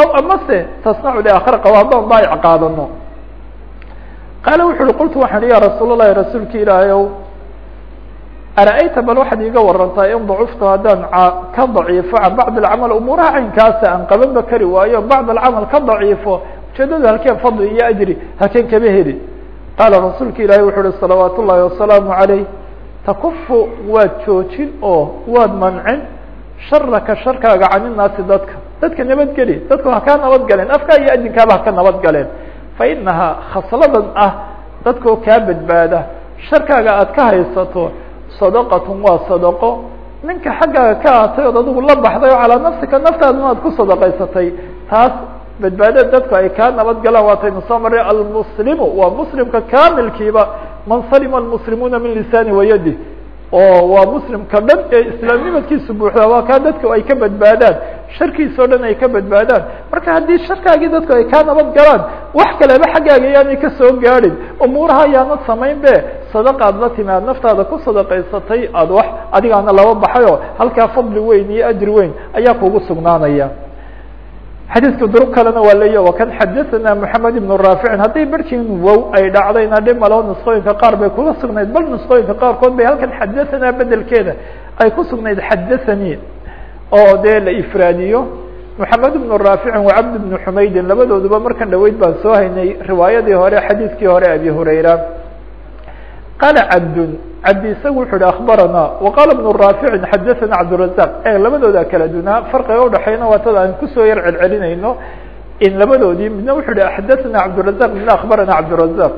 Aw amase tasnacu liakhraqa haddaan daa'ic qaadano. Qaala wuxu uhi qultu waxaan ya rasuul llahi rasuulka ilaahay ow ara-ayta bal waxaad iiga warantaa in dacuftu haddaan ka daciifo can bacd alcamal umuuraha caynkaasa aan qabanba kari waayo bacd alcamal ka daciifo ujeedada halkeen fadli iyo ajri halkeen kama heli. Qaala rasuulka ilaahay wuxu uhi salawaat ullahi wasalaamu calayh takufu waad joojin oo waad mancin sharaka sharkaaga can innaasi dadka. Dadka nabadgeli dadku ha kaa nabad galeen afkaa iyo adinkaaba haka nabad galeen fa inahaa khasladan ah dadkoo kaa badbaada. Sharkaaga aad ka haysato sadaqatun waa sadaqo. Ninka xaggaaga ka aatay ood adigu la baxday oo calaa nafsika naftaaduna aad ku sadaqaysatay taas badbaadada dadku ay kaa nabad waataynu soo marray almuslimu waa muslimka kamilkiiba man salima almuslimuuna min lisaani wayadi oo waa muslimka dhan ee islaamnimadkiisu buuxda waa kaa dadku ay ka badbaadaan. Sharkiisa o dhan ay ka badbaadaan. Marka haddii sharkaagii dadku ay kaa nabad galaan wax kaleba xaggaaga yaanay ka soo gaadhin. Umuuraha ayaanad samayn be sadaqaad la timi aad naftaada ku sadaqaysatay aad wax adigaana laba baxayoo halkaa fadli weyn iyo ajri weyn ayaa kugu sugnaanaya xadiidka duruq kalena waa leeya wa kan xadaثana moxamed ibn raaficin hadday barhkiin wow ay dhacdayna dhimalo nusqooyinka qaar bay kula sugnayd bal nusqooyinka qaarkood bay halkan xadaثanaa bedelkeeda ay ku sugnayd xadaثanii oo dee la ifraadiyo moxamed ibn raaficin wa cabd ibn xumaydin labadooduba markan dhaweyd baan soo haynay riwaayadii hore xadiidkii hore abi hurayra qaala cabdun cabdi isagu wuxu uhi akbarana waqaala ibnu raaficin xadaثana cabdالrazaq e labadooda kala dunaa farqiga udhaxeyna waa tada aan kusoo yar celcelinayno in labadoodii midna wuxu uhi xadaثana cabdالrazaq midna akbarana cabdالrazaq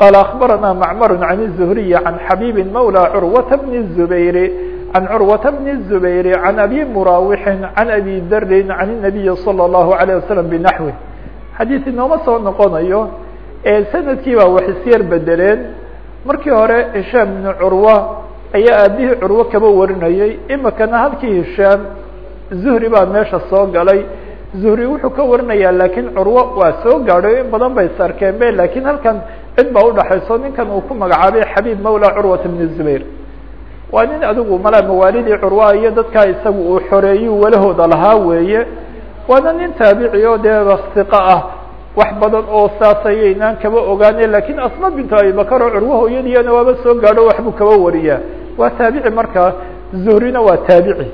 qaala akbarana macmar can الzuhriy can xabiibi mawlى curwata bni الzubayr can curwata bni الzubayr can abi murawixin can abi darin can الnabiyi salى الlahu عalيه wasalam binaxwi xadiid inooma soo noqonayo ee sanadkii baa wax isyar bedeleen markii hore hishaam ibnu curwa ayaa aabihii curwo kaba warinayay. Imikana halkii hishaam zuhri baa meesha soo galay. Zuhri wuxuu ka warinayaa laakiin curwo waa soo gaadhay in badan bay sarkeen be lakiin halkan cid baa udhaxayso ninkan uu ku magacaabay xabiib mawla curwata bn zubayr. Waa nin adigu malaa mawaalidii curwa iyo dadkaa isagu uu xoreeyu walahooda lahaa weeye. Waana nin taabici oo dee siqa ah wax badan oo saas ayaynaan kaba ogaane lakiin asma bintu abibakar oo curwo hooyadiyana waaba soo gaadho waxbuu kaba wariyaa. Waa taabici markaa zuhrina waa taabici.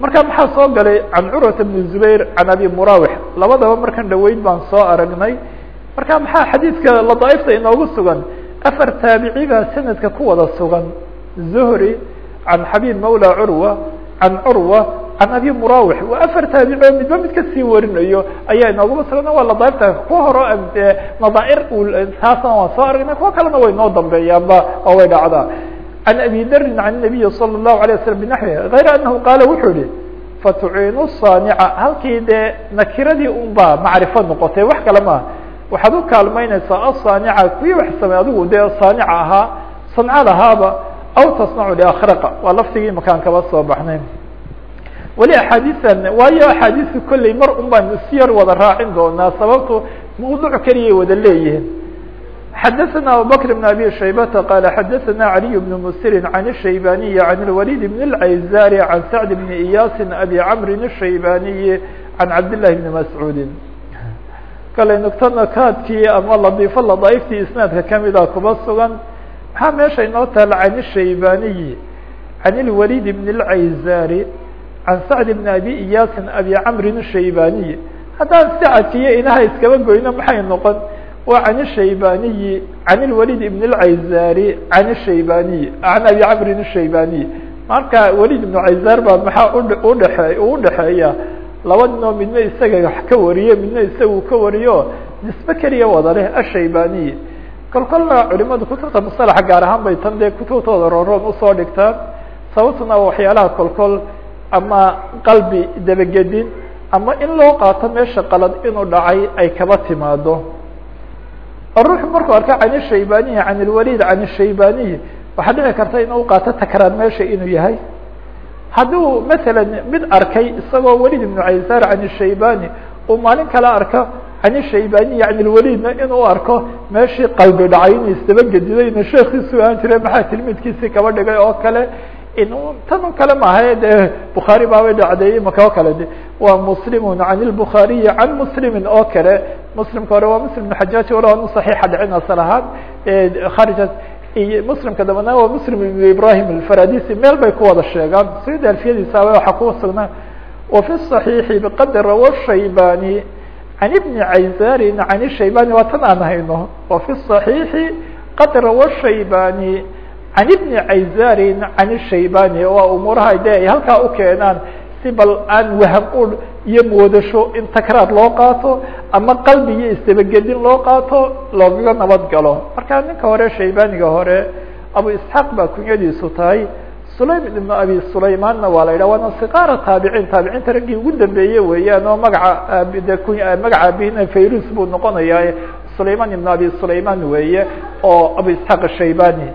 Marka maxaa soo galay can curwata bni zubayr can abi murawix labadaba markan dhaweyd baan soo aragnay. Marka maxaa xadiidka ladaaifta inoogu sugan? Afar taabici baa sanadka ku wada sugan. Zuhri can xabiib mawla curwa can curwa can abi murawix waa afar taabici oo midba mid kasii warinayo ayaa inooguma sugana waa ladaaifta kuwa horo nadaair taasna waan soo aragnay kuwa kalena way noo dambeeyaanba oo way dhacdaa can abi darin can nabiyi salى الlahu alيه waslam binaxwi غayra anahu qaala wuxuu yihi fatuciinu saanica halkii dee nakiradii un baa macrifo noqotay wax kale maaha waxaad u kaalmaynaysaa asaanica kuwii wax samey adigu dee saanica ahaa sanco lahaaba aw tasnacu liakhraqa waa laftigii makaan kaba soo baxnay weli axaadiian waayo axaadiisu kolley mar un baan si yar wada raacin doonaa sababtu mawduuc keliyay wada leeyihiin xadaثna abubakr بn abi shaybata qala xadaثna عaliي بn msiri عan الshaybaniyi عan اlwalid bn اlcayzari عan sacd bn iyasi abi camri الshaybaniyi عan cabdالlahi bni mascuudi kale nugtana kaadkii ama ladiifo ladaaiftii isnaadka kamida kuba sugan maxaa meesha inoo taala can الshaybaniyi عan اlwalid bn اlcayzari can sacd bn abi iyaasin abi camrin shaybaniyi haddaan sacadkiiyo inaha iskaba goyno maxay noqon waa can shaybaniyi can ilwalid ibn اlcayzaari can shaybaniyi can abi camrin shaybaniyi marka walid ibnu cayzaar baa maxaa udhe u dhexeeya laba ninoo midna isaga wax ka wariye midna isagu ka wariyo nisbe keliya wada leh ashaybaniyi kolkolna kolna kutubta musalaxa gaar ahaan bay tan dee kutubtooda roon u soo dhigtaan sababtuna waxyaalaha kolkol ama qalbi dabagedin ama in loo qaato meesha qalad inuu dhacay ay kaba timaado. Ruuxu markuu arka can shaybanihi can اlwalid can shaybanihi waxaa dhici karta inuu qaato takraar meesha inuu yahay. Haddii uu mid arkay isagoo walid ibnu caysar can shaybani uu maalin kale arko can shaybanihi can lwalidna inuu arko meeshii qalbi dhacay inuu isdabagediday na sheekiisu ahaan jire maxaa tilmidkiisii kaba dhigay oo kale tan kale maaha de bukhaari baabay dhacday imaka oo kale de waa muslimu can اlbukhaariyi can muslimi oo kale muslimka hore waa muslim bn xajaaj wala anu صaxiixa dhicin asal ahaan kharija muslimka dambana waa muslim ibn ibrahim alfaradisi meel bay ku wada sheegaan sida alfiyadiisa waxaa ku sugnaa wafi الصaxiixi bqadr rawa shaybani can ibni cayzarin can shaybani waa tan aan hayno wafi الصaxiixi qad rawa shaybani can ibni cayzarin can shaybani waa umuuraha de ay halkaa u keenaan si bal aan waham u iyo moodasho in takraar loo qaato ama qalbi iyo isdabagedin loo qaato loogaga nabad galo marka ninka hore shaybaniga hore abu isxaaq baa kunyadiisu tahay sulaym ibnu abi sulaymanna waa la yidhah waana siqaara taabiciin taabiciinta raggii ugu dambeeye weeyaan oo magaca de ku magaca abihina fayrus buu noqonayaa sulayman ibnu abi sulayman weeye oo abu isxaaq shaybani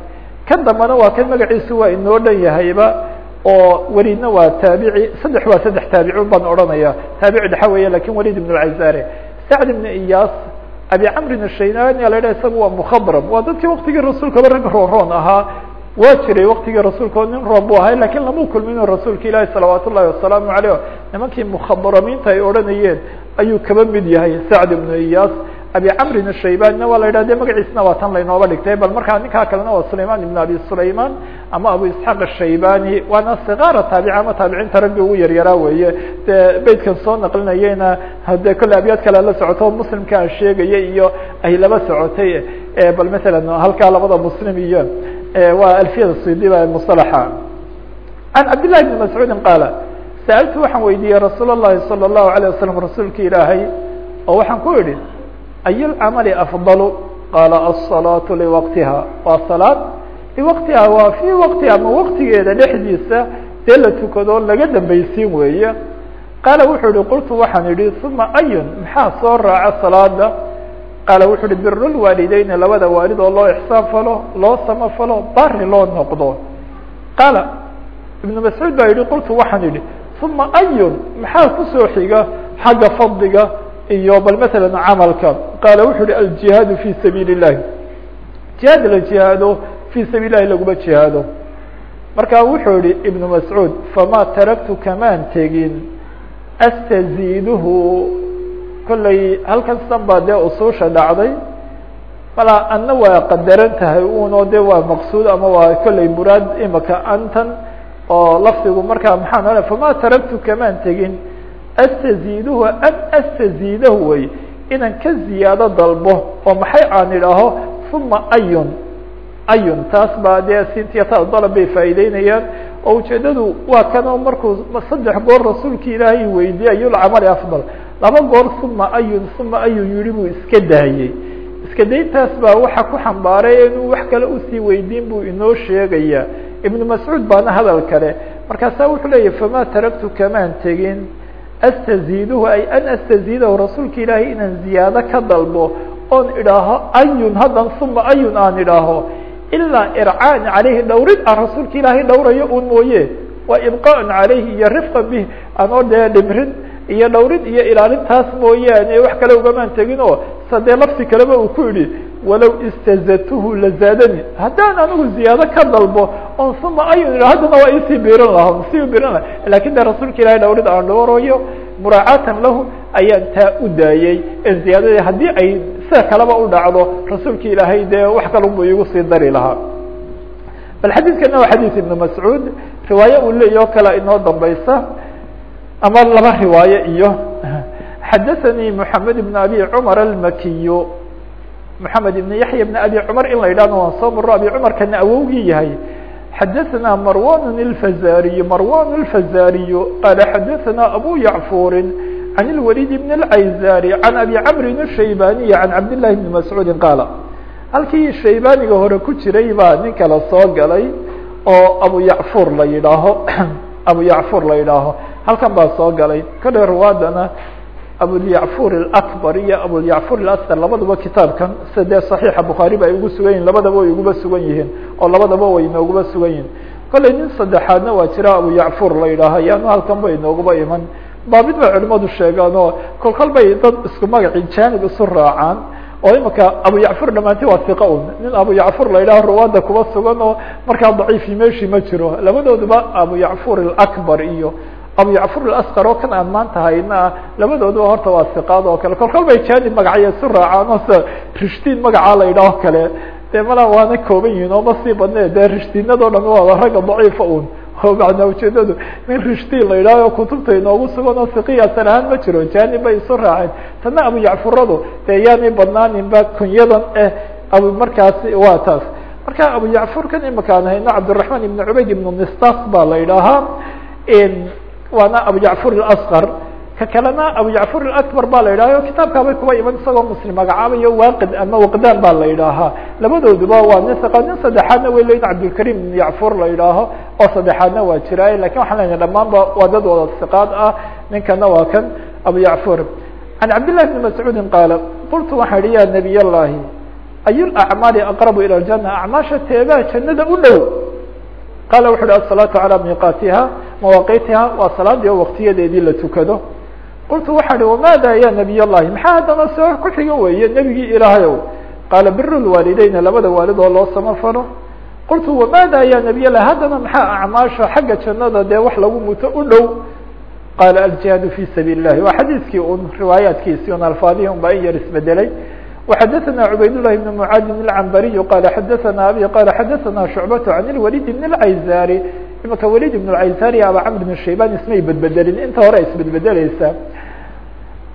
kan dambana waa kan magaciisu waa inoo dhan yahayba oo welidna waa taabici saddex waa saddex taabicun baan odhanaya taabici dhexa weeye laakiin welid ibn cayzare sacd ibn iyas abi camrin ashaynani la yidhah isaga waa mukhadrab waa dadkii waktigii rasuulkaba rag rooroon ahaa waa jiray waktigii rasuulka o nin roob bu ahay laakiin lama kulmino rasuulka ilaahi salawaat wasalaamu aleyh nimankii mukhadramiinta ay odhanayeen ayuu kaba mid yahay sacd ibnu iyas abi camrin ashaybanina waa la yidhah de magaciisna waa tan laynooba dhigtay bal markaa ninkaa kalena waa sulayman ibn abi sulayman ama abu isxaaq ashaybani waana sigaara taabici ama taabiciinta raggi ugu yaryaraa weeye de beytkan soo naqlinayeyna hade kolle abyaad kale la socoto muslimka aan sheegaya iyo ay laba socotay bal masalan halkaa labada muslim iyo waa alfiyada sidiba musalaxa can cabdillahi bni mascuudin qaala sa'altu waxaan weydiiyey rasuul اllahi salى الlahu alيه wasalam rasuulka ilaahay oo waxaan ku idhi ay اlcamali afضal qaala aلصalaaةu liwaqtiha waa salaad liwaqtiha waa fii waqtiha ama waqtigeeda dhexdiisa dee la tukado laga dambaysiin weeye qaala wuxuu ihi qultu waxaan idhi uma ayun maxaa soo raaca salaada qaala wuxu uhi bir lwaalideyni labada waalid oo loo ixsaan falo loo samafalo bari loo noqdo qaala ibnu mascuud baa yihi qultu waxaan idhi uma ayun maxaa kusoo xiga xagga fadliga iyo bal maala camalka qaala wuxuu uhi aljihaadu fi sabiil الlahi jihaad la jihaado fi sabiil lahi laguma jihaado. Marka wuxuu yihi ibnu mascuud fama taraktu kamaan tegin astaziiduhu. Kollay halkan san baa dee usuusha dhacday. Mala anna waa qadaran tahay uno de waa maqsuud ama waa kollay muraad imaka antan oo lafdigu markaa maxaan oha fama taraktu kamaan tegin astaziiduhu an astaziidahu wey inaan ka ziyaado dalbo oo maxay aan idhaaho uma ayun ayun taas baa dee sintiyata dalab bay faa'iideynayaan oo ujeedadu waa kanoo markuu saddex goor rasuulka ilaahay weydiiyey ayulcamali afdal laba goor uma ayun uma ayun yihi buu iska daayey iska dayntaas baa waxa ku xambaaray inuu wax kale u sii weydiin buu inoo sheegaya ibnu mascuud baana hadal kale markaasaa wuxuu leeyahy fama taraktu kamaan tegin astaziiduhu ay an astaziidahu rasuulka ilaahay inaan ziyaado ka dalbo oon idhaaho ayun haddan uma ayun aan idhaaho ilaa ircaan calayhi dhowrid aan rasuulka ilaahay dhowrayo un mooye waa ibqaan calayhi iyo rifqan bih anoo dee dhimrin iyo dhowrid iyo ilaalintaas mooyaane wax kale ugamaan tegin oo sadee lafsi kaleba uu ku yidhi walow istazathu lazaadani haddaan anigu ziyaado ka dalbo on uma ayun haddana waa isii biirin laha sii biirin laha laakiin de rasuulka ilahay dhawrid aan dhawarayo muraacatan lahu ayaan taa u daayey ee ziyaadadii haddii ay sida kaleba u dhacdo rasuulka ilaahay dee wax kalun buu sii dari lahaa. Bal xadiidkana waa xadiis ibn mascuud riwaaye uu leeyaho kala inoo dambaysa ama laba riwaaye iyo xadathanii moxamed ibn abi cumar almakiyu. mحamed ibn yaحya bn abi cmar in la yidhahno waan soo maro abi cmarkana awowgii yahay xadaثna marwan الfazariy marwan الfazariy qala xadaثna abu yacfuri عan اlwalid bn اlcayzari عan abi cmri الshaybaniyi عan cabd لlahi bn mascuudi qaala halkii shaybaniga hore ku jiray baa nin kala soo galay oo abu yacfur la yidhaaho abu yacfur la yidhaaho halkan baa soo galay kale ruwaadana abulyacfur اakbar iyo abulyacfur اasqar labadaba kitaabkan sida dee صaxiixa bukhaari ba ay ugu sugan yihin labadaba way iguba sugan yihiin oo labadaba way inooguba sugan yihin kollay nin saddexaadna waa jira abulyacfur la yidhaaho yaanu halkan ba inooguba iman baabid bay culimadu sheegaan oo kol kol bay dad isku magaci janib isu raacaan oo imika abu yacfur dhamaanti waa iqa un nin abu yacfur la yidhaho ruwaadda kuba sugan oo markaa daciifi meeshii ma jiro labadooduba abu yacfur اakbar iyo abu yacfur اasqar oo kan aan maanta hayna labadooduba horta waa iqaad oo kale. Kol kol bay janib magacyo isu raacaan oo se rishtiin magacaa la yidhaho kale. Dee mala waana kooban yihiin oo ma sii badne dee rishtiinado dhan waa ragga daciifa un oo macnaa ujeedadu nin rishtiin la yidhahyo kutubta inoogu sugan oo siqiyasan ahaan ma jiro. Janib bay isu raaceen. Tana abu yacfuradu dee yaanay badnaaninba kunyadan eh abu markaasi waa taas. Marka abu yacfurkan imakaan hayno cabdiraحman ibn cubayd ibn nistas baa la yidhaahaa waana abu yacfur اasqar ka kalena abu yacfur اakbar baa la yidhaha kitaabkaabay kuba iman isagoo muslim magacaabayo waaqid ama waqdaan baa la yidhaahaa labadooduba waa nin nin saddexaadna way leyihin cabdilkarim ibn yacfur la yidhaaho oo saddexaadna waa jiraaye lakin waxaan lena dhamaanba waa dad wada siqaad ah ninkana waa kan abu yacfur can cabdillahi bni mascuudi qaala qultu waxaan ihi ya nabiy llahi ay lacmaali aqrabu ilى ljana acmaasha teebaa jannada u dhow qaala wuxu uhi asalaatu calى miiqaatiha mawaaqiitiha waa salaadii oo waktiyadeedii la tukado qultu waxaa hi wamaada ya nabiy llahi maxaa haddana soo ku xiga weeye nebigii ilaahay ow qaala biru lwaalideyna labada waalid oo loo samafalo qultu wamaada ya nabiy llahi haddana maxaa acmaasha xagga jannada dee wax lagu muto u dhow qaala aljihaadu fi sabiil اllahi waa xadiiskii un riwaayaatkiisii un alfaadihi un baa in yar isbedelay وxadثna عubayd للhi بن mعاad العنbariي qال xadثna abي qال xadثna شhuعبة عن الوليد بن العayزاrي imika wlid بن العayزاrي aba cمr بن شhaybاn ismay bedbedelin inta hore isbedbedeleysa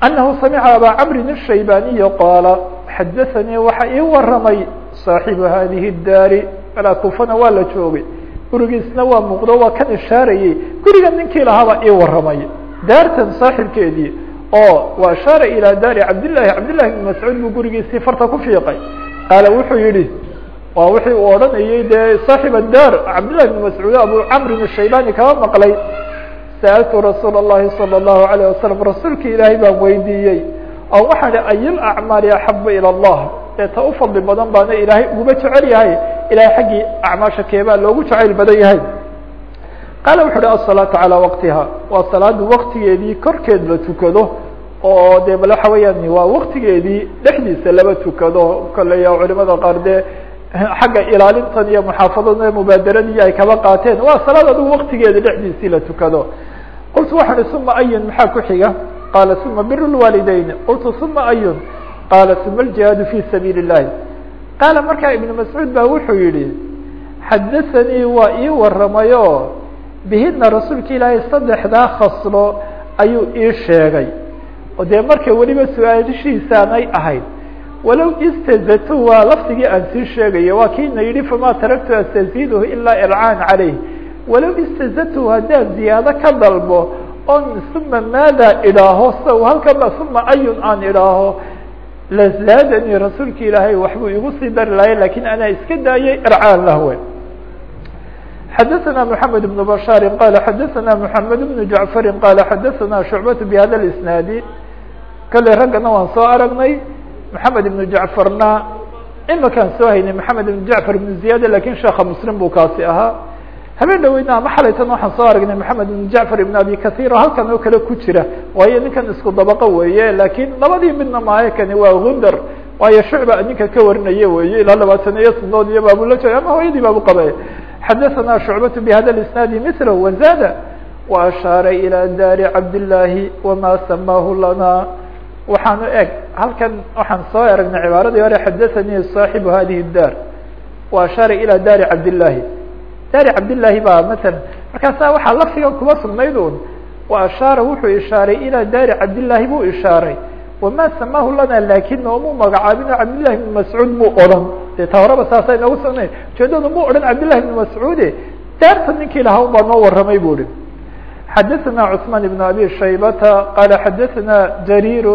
أنه samعa abا cمri الشhaybاniي qاala xadثnii waxa ii waramay صاaxiب hadihi الdaari alaa kufana waa la joogay gurigiisna waa muuqdo waa kan ishaarayey guriga ninkii lahaaba ii waramay daartan saaxibkeedii oo wa ashaara ilى daari cabdillahi cabdillahi bn mascuud buu gurigiisii farta ku fiiqay qaala wuxuu yihi waa wixii uu odhanayey dee saaxib daar cabdillahi bn mascuud abu camrin shaybani kama maqlay sa'altu rasuul الlahi salى الlahu عalيه wasalam rasuulki ilaahay baan weydiiyey oo waxaan ihi ay lacmaali axaba ilى اllah ee ta u fadli badan baana ilaahay uguma jecel yahay ilahay xaggii acmaasha keebaa loogu jacayl badan yahay qaala wuxu uhi asalaatu calaa waqtiha waa salaada waktigeedii korkeed la tukado oo de bal waxa weeyaan waa waktigeedii dhexdiisa laba tukado. Kolley culimada qaar dee xagga ilaalintan iyo muxaafadada mubaadaradiii ay kaba qaateen waa salaad adigu waktigeeda dhexdiisii la tukado. Qultu waxaan ihi uma ayun maxaa ku xiga? Qaala uma bir lwaalideyn qultu uma ayun qaala uma aljihaadu fi sabiili اllahi qaala markaa ibnu mascuud ba wuxuu yihi xadaanii waa ii waramayo bihidna rasuulka ilaahay saddexdaa khaslo ayuu ii sheegay. Oo dee marka weliba su'aalishiisaanay ahayd walow istazatu waa lafdigii aan sii sheegaya waa kiina yidhi famaa taraktu astaziiduhu ilaa ircaan calayh. Walow istazatu haddaan ziyaado ka dalbo on uma maada idhaaho sa halkaba uma ayun aan idhaaho lazaadanii rasuulka ilaahay waxbuu igu sii dari lahay laakiin anaa iska daayay ircaan lahwe xadaثna محamed بن بشhاr qال xadaثna محamed بن جaعفr qال xadaثna شhuعbaة بhada الاسناadi kale raggana waan soo aragnay محamed بن جaعفarna imakaan soo haynay maxamed ibn jacfar ibn ziyad lakin sheekha muslim buu kaasi ahaa habeen dhaweydna ama xalaytan waxaan soo aragnay maxamed ibn jacfar ibn abi kathir oo halkan oo kale ku jira waayo ninkan isku dabaqo weeye lakin labadii midna maayo kani waa gundar waayo shucba ninka ka warinaya weeye ilaa labaataniyo sinood iyo baabula jooga ama hooyadii baabu qabay xadaثana shucbatu bihada isnaadi mila wazada waashaara ilى daari cabdillaahi wama samaahu lana waxaanu eg halkan waxaan soo aragnay cibaaradii hore xadaثanii صaaxibu hadihi الdaar waashaara ilى daari cabdillaahi daari cabdillaahi baa matala markaasa waxaa lafdigan kuma sugnayd un waashaara wuxuu ishaaray ilى daari cabdillaahi buu ishaaray wama samaahu lana lakin noomuu magacaabino cabdillahi bn mascuud muu odhan dee ta horeba saasa inoogu sugnay ujeedadu mu odhan cabdillahi bn mascuude daarta ninkii lahaa un baa noo warramay bu hi xadaثna cثman بn abi shaybata qala xadaثna jarir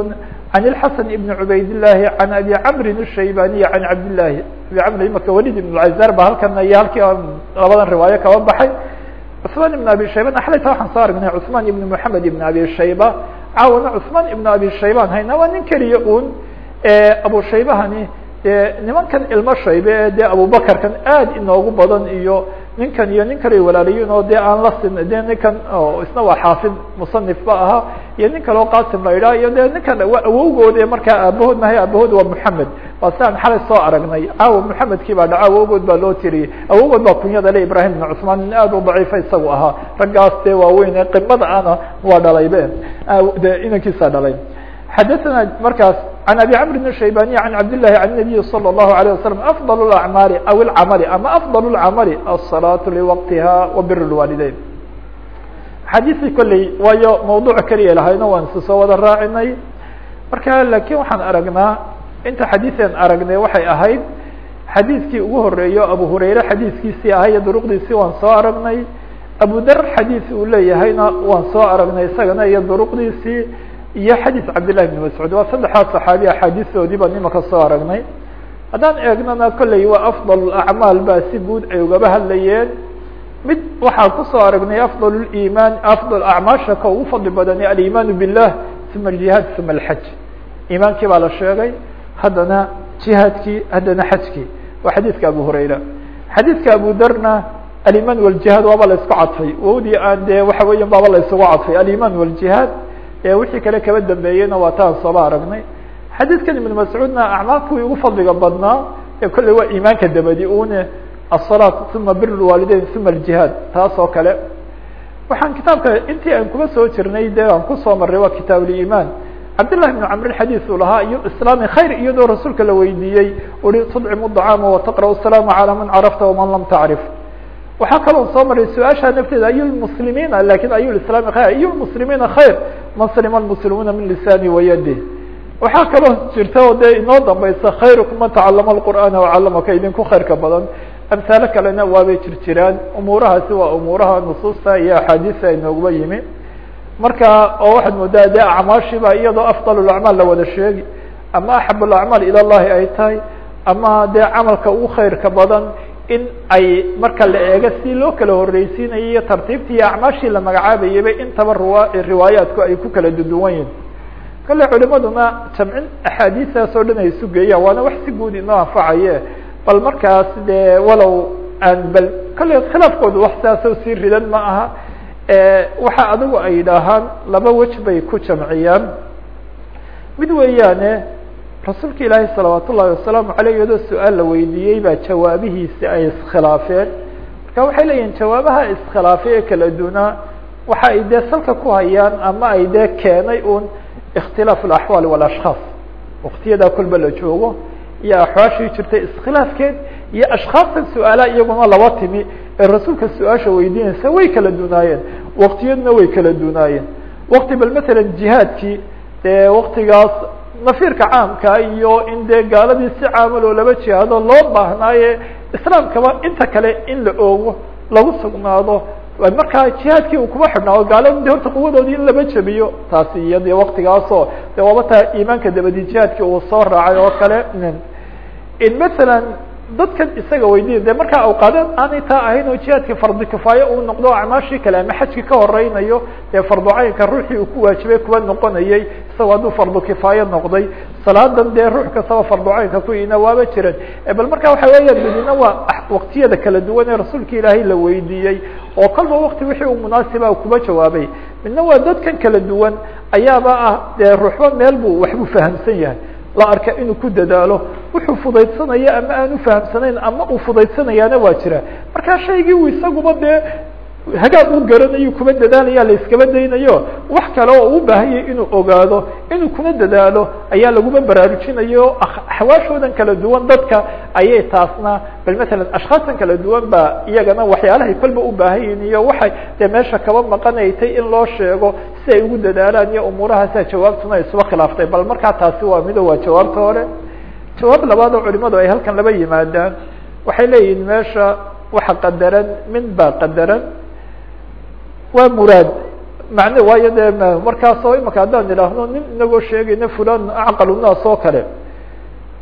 عan الxasan ibn cubayd الlahi عan abi camrin الshaybaniy عan cabdillahi abi camr imaka walid ibn اcazar ba halkana iyo halkii labadan riwaayo kaba baxay cثman ibn abi shaybana xalayta waxaan soo aragnay cثman ibn mحamed ibn abi shayba caawana cثman ibn abi shayban hayna waa nin keliya un abu shaybahani dee nimankan ilmo shaybe ee dee abubakarkan aad inoogu badan iyo ninkan iyo nin kale walaalayiin oo dee aan la sin de ninkan isna waa xaafid musanif ba ahaa iyo nin kaleo qasim la idhaha iyo de ninkan waa awowgood ee markaa aabahood mahay aabahood waa moxamed waa si aan xalay soo aragnay caawa moxamedkii baa dhaca awowgood baa loo tiriyey awowgood baa kunyada le ibrahim ibn cusmaan nin aad u daciifa isagu ahaa. Raggaas dee waaweyn ee qimada ana waa dhalaybe. De inankiisaa dhalay. Xadaثna markaas عan abi cmr بn shaybaniy عan cabdillahi عan الnabiyi slى الlahu عalيه waslم afضل اأعmaali aw اlcamali ama afضل اlcamali الصalaaةu liwaqtiha wabir اlwaalideyn xadiiskii kolley waayo mawduuc keliya lahayno waan isu soo wada raacinay marka lakin waxaan aragnaa inta xadiian aragnay waxay ahayd xadiiskii ugu horeeyo abu hurayre xadiiskiisii ahaa iyo duruqdiisii waan soo aragnay abu dar xadiis uu leeyahayna waan soo aragnay isagana iyo duruqdiisii iyo xadiis cabdillahi bn mascuud waa saddexdaas saxaabi axaadiistoodii baan imaka soo aragnay. Haddaan eegnana kolley waa afdal acmaal baa si guud ay ugaba hadlayeen mid waxaa ku soo aragnay afdal imaan afdal acmaasha ka ugu fadli badani alimaanu billah uma aljihaad uma alxaj iimaankii baa la sheegay haddana jihaadkii haddana xajkii waa xadiiska abu hurayra. Xadiiska abu darna aliman waljihaad waaba la isku cadfay wowdii aan dee waxa weeya baaba la isugu cadfay aliman waljihaad wixii kale kaba dambeeyeyna waa taan sooba aragnay xadiidkan ibn mascuudna acmaal kuwii ugu fadliga badnaa ee kolley waa iimaanka dabadi une aلصalaaة uma bir اwaalideyn uma اjihaad taas oo kale waxaan kitaabka intii aan kuba soo jirnay de aan kusoo maray waa kitaab اiman cabdالlahi بn cmr xadiis uu lahaa iyo islaami khayr iyadoo rasuulka la weydiiyey ui tudcimu الطcaama وtaqrأ السalaam عalى man carafta وman lam tacrif waxaa kaloo soo maray su'aasha nafteeda ay muslimiina laakiin ay islaami khayr ay muslimiina khayr man salima lmuslimuuna min lisani wayadi waxaa kaloo jirta oo dee inoo dambaysa khayrukum man tacalama اlqur'aana wacallamaka idinku khayrka badan. Amhaalo kalena waabay jir umuurahaasi waa umuuraha nusuusta iyo axaadiista inooguba yimi. Marka oo waxaad moodaa dee acmaashiiba iyadoo afdal acmaal la wada sheegi ama axab acmaal ila llahi ay tahay ama dee camalka ugu khayrka badan in ay marka la eego si loo kala horreysiinayo iyo tartiibtii iyo acmaashii la magacaabayaba intaba riwa riwaayaatku ay ku kala duduwan yihiin kale culimaduna jamcin axaadiistaas oo dhan ay isu geeyaan waana wax si guud inoo anfacaye bal markaas dee walow aan bal kale khilaafkooda wax saasoo sii ridan ma aha. Waxa adigu ay yidhaahaan laba wej bay ku jamciyaan. Mid weeyaane rasuulka ilaahi salawaat ullahi wasalaamu aleyh iyadoo su'aal la weydiiyey baa jawaabihiisi ay iskhilaafeen. Marka waxay leeyihiin jawaabaha iskhilaafay ee kala dunaa waxa ay dee salka ku hayaan ama ay dee keenay un ikhtilaaf alaxwaal walashkhaas waktiyadaa kolba la joogo iyo axwaashii jirtay iskhilaafkeed iyo ashkhaastan su'aalaha iyaguna laba timi ee rasuulka su'aasha weydiinaysa way kala dunaayeen waktiyaduna way kala dunaayeen wakti bal matalan jihaadkii dee waktigaas nafiirka caamka iyo in dee gaaladii si caamaloo laba jihaado loo baahnaaye islaamkaba inta kale in la oogo lagu sugnaado. Markaa jihaadkii uu kuma xidhnaa gaalada de horta quwadoodii in laba jabiyo taasi iyo de waktigaasoo de waaba taa iimaanka dabadi jihaadkii uu soo raacay oo kale. Masalan dadkan isaga weydiya de markaa awqaadeed aanay taa ahayn oo jihaadka fardi kifaaye uu noqdo acmaashii kale ama xajki ka horeynayo dee farducaynka ruuxii uu ku waajibay kuwa noqonayay isagoo hadduu fardu kifaaye noqday salaadan dee ruux kastaba farducaynka ku ina waaba jiran. Bal marka waxa weeyaan midina waa waqtiyada kala duwan ee rasuulka ilaahay la weydiiyey oo kolba wakti wixii uu munaasiba kuba jawaabay. Midna waa dadkan kala duwan ayaaba ah dee ruuxba meel buu waxbuu fahamsan yahay la arka inuu ku dadaalo wuxuu fudaydsanaya ama aan ufahamsanayn ama uu fudaydsanayaana waa jira. Marka shaygii uu isaguba dee hagaag uu garanayo kuba dadaalaya la iskaba daynayo wax kale oo uu baahanyay inuu ogaado inuu kuna dadaalo ayaa laguma baraarujinayo axwaashoodan kala duwan dadka ayay taasna bal matalan ashkhaastan kala duwan ba iyagana waxyaalahay kolba u baahan yihiin iyo waxay dee meesha kaba maqanaytay in loo sheego si ay ugu dadaalaan iyo umuurahaasaa jawaabtuna isuba khilaaftay bal markaa taasi waa mido waa jawaabta hore. Jawaab labaad oo culimadu ay halkan laba yimaadaan waxay leeyihiin meesha waxa qadaran min baa qadaran waa muraad. Macne waayo dee markaasoo imaka haddaan idhaahno nin inagoo sheegayna fulan acqalu oo kale.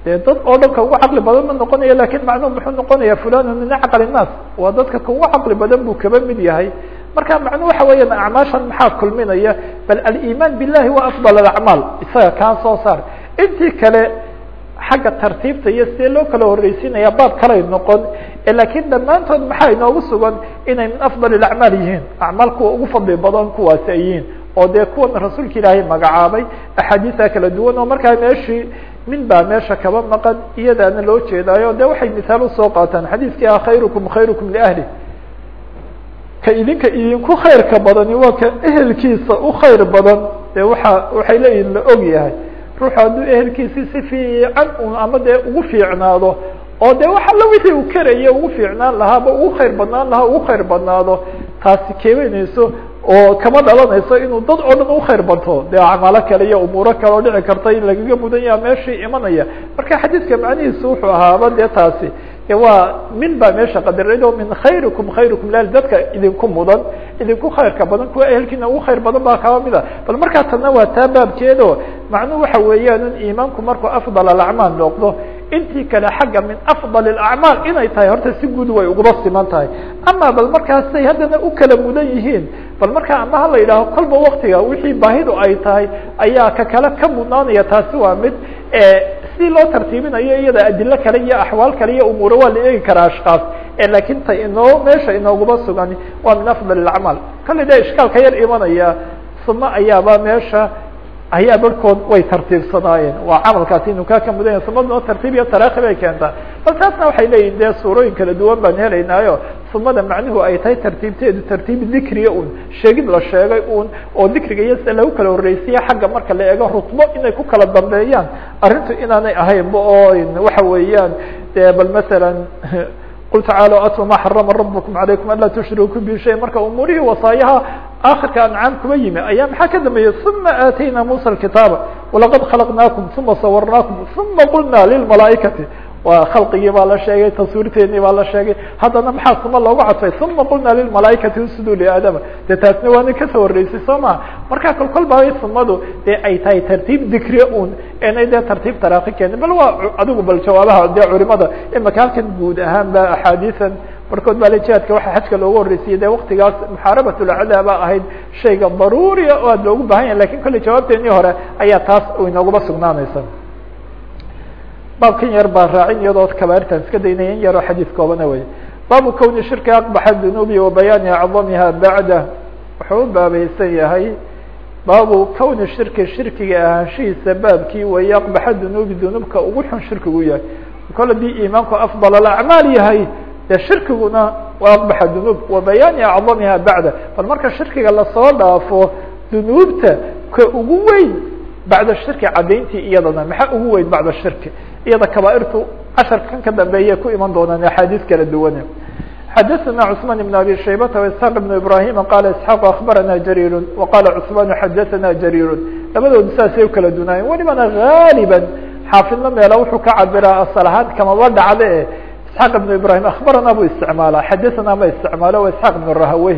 Dee dad oo dhan ka ugu caqli badan ma noqonaya laakiin macnuhu muxuu noqonaya fulanu min acqal الnaas waa dadka ka ugu caqli badan buu kaba mid yahay marka macnu waxa weeyaan acmaashan maxaa kulminaya? Bal aliman billahi wa afdal acmaal isaga kaan soo saar. Intii kale xagga tartiibta iyo sidee loo kala horreysiinaya baab kalay noqon. Lakin dhammaantood maxaa inoogu sugan inay min afdal اacmaal yihiin? Acmaal kuwa ugu fadli badan kuwaasi ay yihiin oo dee kuwan rasuulka ilaahay magacaabay axaadiisa kala duwan oo markaa meeshii min baa meesha kaba maqan iyadaana loo jeedaayo. De waxay misaal u soo qaataan xadiiskii ah khayrukum khayrukum liahli ka idinka idinku khayrka badani waa ka ehelkiisa u khayr badan. De waa waxay leeyihiin la og yahay. Ruuxu hadduu ehelkiisi si fiican un ama dee ugu fiicnaado oo de wax alla wixii uu karaya ugu fiicnaan lahaaba ugu khayr badnaan lahaa ugu khayr badnaado taasi keenanayso oo kama dhalanayso inuu dad oo dhan u khayr banto. Dee acmaalo kale iyo umuuro kale oo dhici karta in lagaga mudan yaha meeshii imanaya. Marka xadiidka macnihiisu wuxuu ahaaba dee taasi waa min baa meesha qadarad oo min khayrikum khayrikum lal dadka idinku mudan idinku khayrka badan kuwa ehelkiina ugu khayr badan baa kaba mid a bal markaa tana waa taa macnuhu waxa weeyaan in iimaanku markuu afdal alacmaal noqdo intii kale xagga min afdal اacmaal inay tahay horta si guud way uguba siman tahay. Ama bal markaasay haddana u kala mudan yihiin bal markaa ama hala yidhaaho kolba waktiga wixii baahidu ay tahay ayaa ka kale ka mudnaanaya. Taasi waa mid si loo tartiibinayo iyada adilo kale iyo axwaal kale iyo umuuro waa la eegi karaa ashkaas laakiin ta inoo meesha inooguba sugan waa min afdal اacmaal kale de ishkaalka yar imanaya suma ayaaba meesha ayaa barhkood way tartiibsanaayeen waa camalkaasi inu kaa ka mudan yahay. Sumadna oo tartiib iyo taraakhi bay keentaa. Bal taasna waxay leeyihiin dee suurooyin kala duwan baan helaynaayo sumada macnuhu ay tahay tartiibteedu tartiib dikriya un sheegid la sheegay un oo dikriga iyo lagu kala horreysiye xagga marka la eego rutbo inay ku kala dambeeyaan. Arrintu inaanay ahaynba oo waxa weeyaan de bal masalan qul tacaala atlu ma xarama rabukum calaykum anlaa tushriku bi shay? Marka umuurihii wasaayaha akhirka ancaam kuba yimi ayaa maxaa ka dambeeyey uma aatayna musa kitaaba walaqad khalaqnaakum uma sawarnaakum uma qulna lilmalaaikati waa khalqigii baa la sheegay taswiirteennii baa la sheegay haddana maxaa suma loogu cadfay uma qulna lilmalaaikati usjuduu liaadama de taasna waa nin ka soo horreysay soo maa marka kol kol baa sumadu dee ay tahay tartiib dikriya un inay dee tartiib taraaki keenin bal waa adigu bal jawaabaha dee culimada imaka halkan guud ahaan ba axaadiisan barkood baa jihaadka waxa xajka loogu horreysiyay de waktigaas muxaarabatulacdaa ba ahayd shayga daruuriya oo aad loogu baahan yahay laakiin kolley jawaabteenii hore ayaa taas inooguba sugnaanaysa. Baabkan yar baa raacin iyadoo kabaartaan iska daynaya in yaroo xadiis koobana wey baabu kowni shirki aqbaxa dunuubi wa bayaani bacda. Wuxuu baabaysan yahay baabu kowni shirki shirkiga ahaanshihiisa baabkii weeye aqbaxa dunuubi dunuubka ugu xun shirkigu yahay. Kol haddii iimaanku afdal alacmaal yahay dee shirkiguna waa aqbaxa dunuub wa bayaani acdamiha bacda bal marka shirkiga lasoo dhaafo dunuubta ka ugu weyn bacda shirki caddayntii iyadana maxaa ugu weyn bacda shirki iyada kabaairtu casharka kan ka dambeeya ku iman doonaan axaadiis kala duwane xadaثna cثman بn abi shaybata واسحاq بn ibrahim qala isحاq akbarana jariir وqala cثman xadaثana jariir labadoodu saasay ukala dunaayeen welibana gaaliba xaafidna meela wuxuu ka cabiraa asal ahaan kamaba dhacde e isxaaq ibn ibrahim akbarana buu isticmaala xadaثana ma isticmaalo wa isxaaq ibn rahawey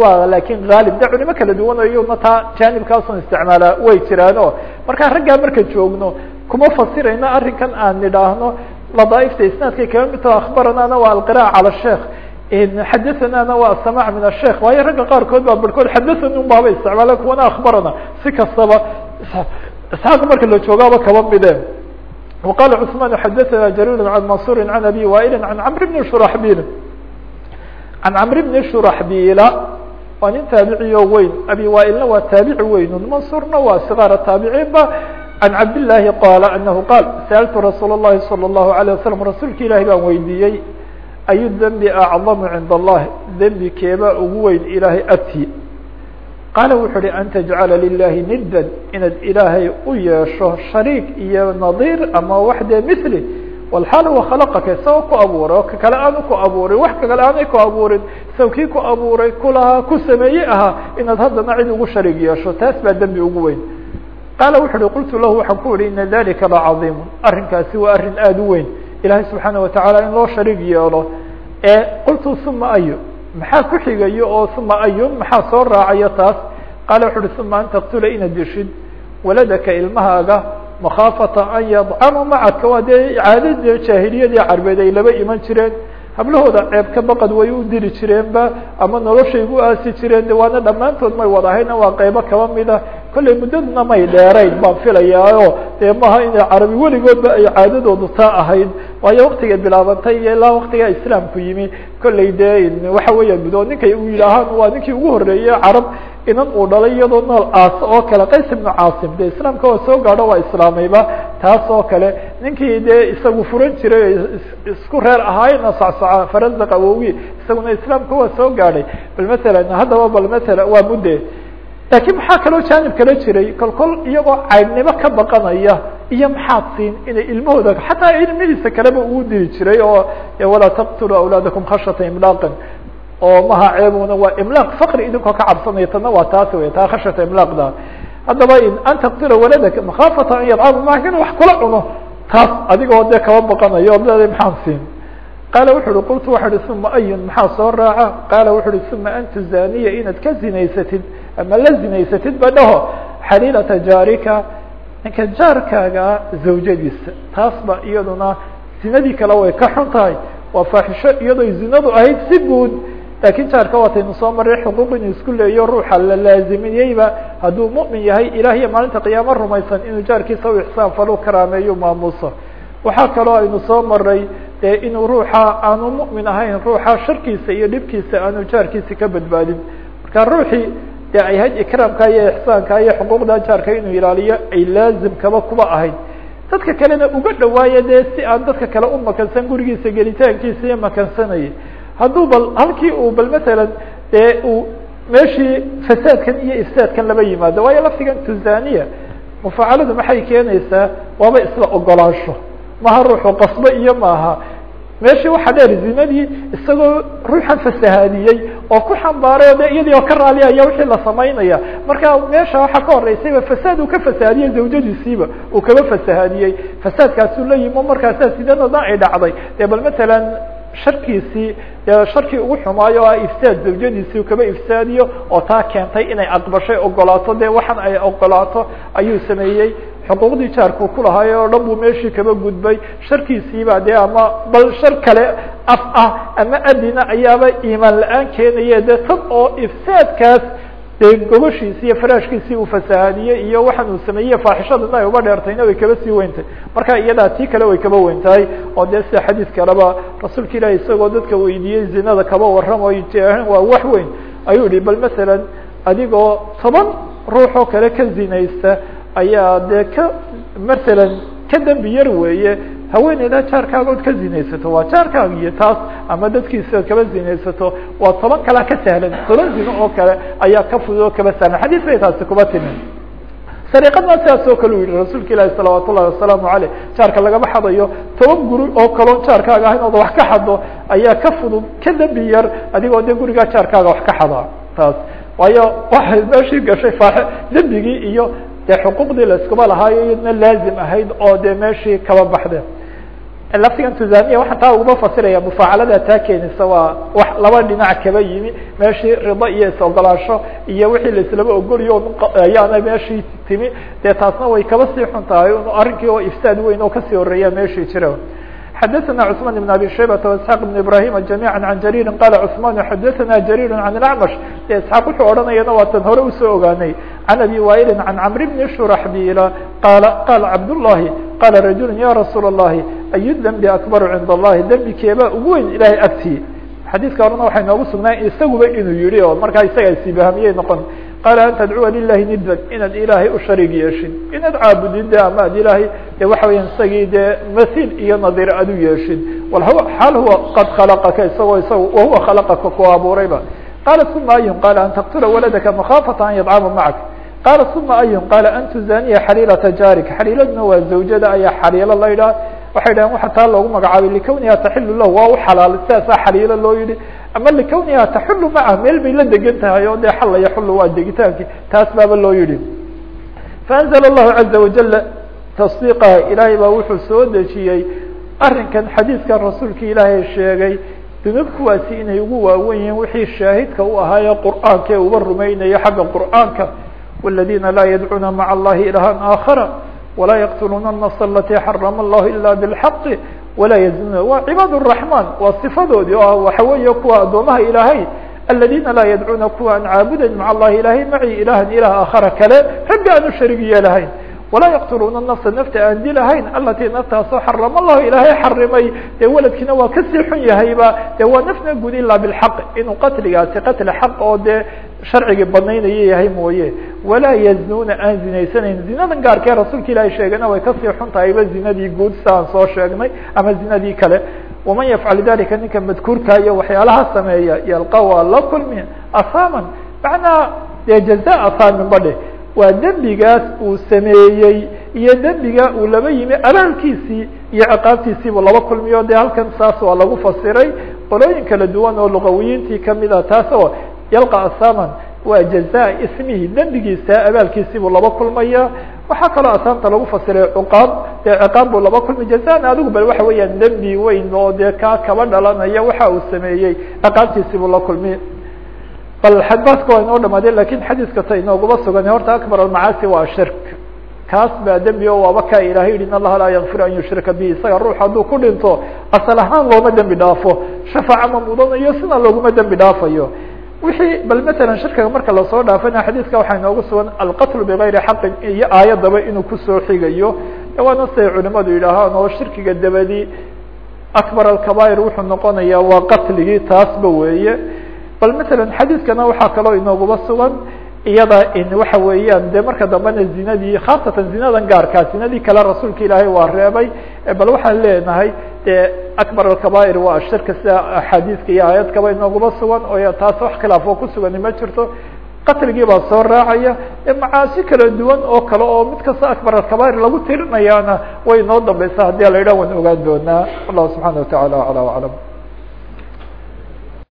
waa laakiin gaalib de culimo kala duwan iyuna taa janibkaasun isticmaala way jiraan o markaa raggaa marka joogno kuma fasirayno arrinkan aan nidhaahno ladaaifta isnaadkay kaba mid taho akhbaranaana waa alqira'a cala sheekh xadathanaana waa asamac min ashekh waayo ragga qaarkood baa barhkood xadathani un isticmaala kuwana akhbarana si kastaba isxaaq marka la joogaaba kaba mide وqala cثman xadaثna jarir can mansuri can abi waili an cmr bni shuraxbil can cmr bni shuraxbila waa nin taabiciyo weyn abi wailna waa taabici weyn mansurna waa sgaar taabiciinba can cabdالlahi qala anahu qaal sأltu rasuul الlahi salى الlahu عalيه waslm rasuulka ilahi baan weydiiyey ayu dembi acdamu cinda allahi dembi keebaa ugu weyn ilaahay agti qaala wuxu uhi an tajcala lilahi niddan inaad ilaahay u yeesho shariik iyo nadiir ama wax dee mili walxaal huwa khalaqaka isagoo ku abuuray oo kakale aanu ku abuurin wax kakale aanay ku abuurin isago kii ku abuuray kulahaa ku sameeyey ahaa inaad haddana cid ugu shariig yeesho. Taas baa dembi ugu weyn. Qaala wuxu uhi qultu lahu waxaan ku ihi ina dalika la cadiimu arrinkaasi waa arrin aada u weyn. Ilahay subxaana watacaala in loo shariig yeelo. Ee qultu uma ayo maxaa ku xigayo oo uma ayun maxaa soo raacayo taas? Qaala wuxu uhi uma an taqtula inaad dishid waladaka ilmahaaga makhaafata an yadcama macadka. Waa dee caadada jaahiliyadii carbeed ay laba iman jireen. Hablahooda ceeb ka baqad way u diri jireenba ama noloshay gu aasi jireen. De waana dhammaantood may wadahayna waa qeybo kaba mida kollay muddaduna may dheerayn baan filayaayo. Dee maha inay carabi weligoodba ay caadadoodu taa ahayd. Waayo waktigay bilaabantay iyo ilaa waktigaa islaamku yimi. Kollay dee waxa weeya gudo ninkay u yidhaahaan waa ninkii ugu horreeyey carab inan uu dhalay iyadoo nool aas oo kale. Qays ibnu caasim de islaamka waa soo gaadho waa islaamayba taas oo kale. Ninkii dee isagu furan jiray isku reer ahaayna sacsaca farazaq awowi isaguna islaamka waa soo gaadhay. Bal matalan haddaba bal matala waa mudde laakiin maxaa kaloo jaanib kala jiray? Kol kol iyagoo caybnimo ka baqanaya iyo maxaad siin inay ilmahooda xataa ilmihiisa kaleba uu diri jiray oo walaa taqtuluu awlaadakum khashata imlaaqin. Oo maha ceebuna waa imlaaq fakri idinkoo ka cabsanaya tana waa taas wey taa khashata imlaaqda. Haddaba an taqtula waladaka makhaafata an yadcama maaka in wax kula cuno taas adigoo dee kaba baqanayo leeday maxaan siin. Qaala wuxu uhi qultu waxa uhi uma ayun maxaa soo raaca? Qaala wuxu uhi uma an tuzaniya inaad ka zinaysatid ama la zinaysatid ba dhaho xaliilata jaarika ninka jaarkaaga zawjadiisa taas ba iyaduna zinadii kale way ka xun tahay waa faaxisho iyadoo zinadu ahayd si guud laakiin jaarka waataynu soo maray xuquuq isku leeyo ruuxa la laazimiyeyba hadduu mu'min yahay ilaah maalinta qiyaamo rumaysan inuu jaarkiisa u ixsaan falo karaameeyo maamuuso waxaa kaloo aynu soo maray dee inuu ruuxa aanu mu'min ahayn ruuxa sharkiisa iyo dhibkiisa aanu jaarkiisa ka badbaadin marka ruuxii ahayd ikraamka iyo ixsaanka iyo xuquuqda jaarka inuu ilaaliyo ay laazimkaba kuba ahayd dadka kalena uga dhawaayo dee si aan dadka kale u makansan gurigiisa gelitaankiisa iyo makansanayay hadduu bal halkii uu bal matalan dee uu meeshii fasaadkan iyo ifsaadkan laba yimaado waayo laftigan tuzaniya mufaacaladu maxay keenaysaa? Waaba isla ogolaansho. Maha ruuxu qasbo iyo maaha meeshii waxaa dheer zinadii isagoo ruuxan fasahaadiyey oo ku xambaaray de iyadii oo ka raaliyaya wixii la samaynaya. Marka meesha waxaa ka horeysayba fasaad uu ka fasahaadiyey zawjadiisiiba uu kaba fasahaadiyey. Fasaadkaasuu la yimo markaasaa sidanadan ay dhacday? Dee bal matalan sharkiisii sharkii ugu xumaayo ah ifsaad zawjadiisii kaba ifsaadiyo oo taa keentay inay aqbashay ogolaato. Dee waxan ay ogolaato ayuu sameeyey xuquuqdii jaarkuu kulahaayo oo dhan buu meeshii kaba gudbay. Sharkiisiiba dee ama bal shar kale af ah ama adina ayaaba iimaan la'aan keenaya dee tan oo ifsaadkaas dee gobashiisi iyo faraashkiisii uu fasahaadiyey iyo waxaan sameeyey faaxishadana ay uba dheertayna way kaba sii weyntahay marka iyadaa tii kale way kaba weyntahay oo dee sida xadiis kaleba rasuulka ilahi isagoo dadka weydiiyey zinada kaba warramayo waa wax weyn. Ayuu yihi bal masalan adigoo toban ruux oo kale ka zinaysta ayaa dee ka masalan ka dembi yar weeye. Haweeneyda jaarkaaga od ka zinaysato waa jaarkaaga iyo taas ama dadkiisa od kaba zinaysato waa toban kalea ka sahlan. Toban zino oo kale ayaa ka fudud kaba sahlan. Xadiis bay taasi kuba timi. Sariiqadna sidaas kale yihi rasuulka ilaahi salawaat wasalaamu aleyh jaarka lagama xadayo. Toban guri oo kaloo jaarkaaga ah inaad wax ka xado ayaa ka fudud ka dembi yar adigoo dee gurigaa jaarkaaga wax ka xada taas. Waayo waxay meeshii gashay faax dembigii iyo dee xuquuqdii la iskuba lahaayo iyadna laazim ahayd oo dee meeshii kaba baxde. Laftigan tuzaniya waxaan taa uguma fasiraya mufaacalada taa keenaysa waa wax laba dhinac kaba yimi meeshii rido iyo is-ogolaasho iyo wixii laislaba ogoliyo ayaana meeshii timi. Dee taasna way kaba sii xun tahay arrinkii oo ifsaad weyn oo ka sii horreeya meeshii jira xadaثna cثman بn abi shaybata واسحاq بn ibrahima جamيعا عan jarيri qala cثman xadaثna jarيr عan الأcmash de isxaaq wuxuu odhanayana waa tan hore usoo ogaanay عan abi waili عan cmr bni shuraxbila qala qala cabdالlahi qala rajul ya rasuul الlahi ayu dmbi akbar cinda الlahi dembi keeba ugu weyn ilahay agtii xadiidka horena waxay noogu sugnaa isaguba inuu yihi oo markaa isaga isibahamiyey noqon qaala an tadcuwa lilahi nidban inaad ilaahay u shariig yeeshin inaad caabudin de ama ilaahay de waxa weeyaan isagii dee masil iyo nadiir aad u yeeshin xaal huwa qad khalaqaka isagoo isaga wahuwa khalaqaka ku abuurayba qaala uma ayun qaala an taqtula waladaka makhaafata an yadcama macak qaala uma ayun qaala an tuzaniya xaliilata jaarik xaliiladuna waa zawjada ayaa xaliilo la ydhaha waxay dhahen waxa taa loogu magacaabay likawniha taxilu lahu waa u xalaal sidaasaa xaliilo loo yihi ama likawniha taxulu maca meel bay la degan tahay oo dee xalla yaxulu waa degitaankii taas baaba loo yihi faanzla allahu caza wajala tasdiiqaha ilaahay baa wuxuu soo dejiyey arrinkan xadiidkan rasuulka ilaahay sheegay dunuub kuwaasi inay ugu waawen yihiin wixii shaahidka u ahaaye qur'aanka ee uba rumaynayo xagga qur'aanka wاladina laa yadcuuna maca allahi ilaha aakhara ولا يقتلون النص التي حرم الله إلا بالحق ولا يزنون waa عباad الرحمن waa صفadoodii o waxa weeye kuwa adoomaha ilaahay الذيna laa يدعوna kuwa aan caabudayn mع الlahi ilahay maعي ilaha ilah akhر kale ragga aan u sharig yeelahayn walaa yaqtuluuna nafsa nafta aan di lahayn alatii naftaasoo xarama allahu ilaahay xarimay dee weladkiina waa ka sii xun yahayba dee waa nafna gud ilaa bilxaq inuu qatligaasi qatli xaq oo dee sharcigii banaynaya yahay mooye. Walaa yaznuuna aan zinaysanayn zinadan gaarkee rasuulka ilaahay sheegana way ka sii xun tahayba zinadii guud siaan soo sheegnay ama zinadii kale. Waman yafcal dalika ninka madkuurka iyo waxyaalaha sameeya yalqa la kulmi asaaman macnaa dee jaza asaamin ba dheh waa dembigaas uu sameeyey iyo dembiga uu laba yimi abaalkiisii iyo ciqaabtiisiibu laba kulmiyo de halkan saas waa lagu fasiray. Qolooyin kala duwan oo luqawiyiintii kamida taas oo yalqa asaman waa jaza ismihi dembigiisa abaalkiisiibuu laba kulmaya. Waxaa kaloo asaamta lagu fasiray cuqaab dee ciqaab buu laba kulmi jazan adigu bal waxa weeyaan dembi weyn oo dee kaa kaba dhalanaya waxa uu sameeyey ciqaabtiisiibuu la kulmi bal xadbaaska waa inoo dhamaadee laakiin xadiiska ta inooguma sugan. Horta akbar almacaasi waa shirk. Kaas baa dembi o waaba kaa ilahay yihi in allaha laa yakfir an yushrika bihi isaga ruux hadduu ku dhinto asal ahaan looma dembi dhaafo. Shafaaca ma mudanayo sina looguma dembi dhaafayo. Wixii bal matalan shirkiga marka la soo dhaafana xadiiska waxaa inoogu sugan alqatlu bigayri xaqin iyo aayadaba inuu ku soo xigayo. Waana siday culimadu yidhaahaan oo shirkiga dabadi akbar alkabair wuxuu noqonayaa waa qatligii taasba weeye bal matalan xadiiskana waxaa kaloo inooguba sugan iyada in waxa weeyaan de marka dambena zinadii khaasatan zinadan gaarkaa zinadii kale rasuulka ilaahay waa reebay bal waxaan leenahay de akbar alkabair waa shirka sida axaadiiska iyo aayadkaba inooguma sugan oo taas wax khilaaf oo kusugani ma jirto. Qatligii baa soo raacaya macaasi kala duwan oo kale oo mid kasta akbar alkabair lagu tirinayaana way inoo dambeysa haddii la yidhah waan ogaan doonaa. Wallahu subxana watacala acla aclam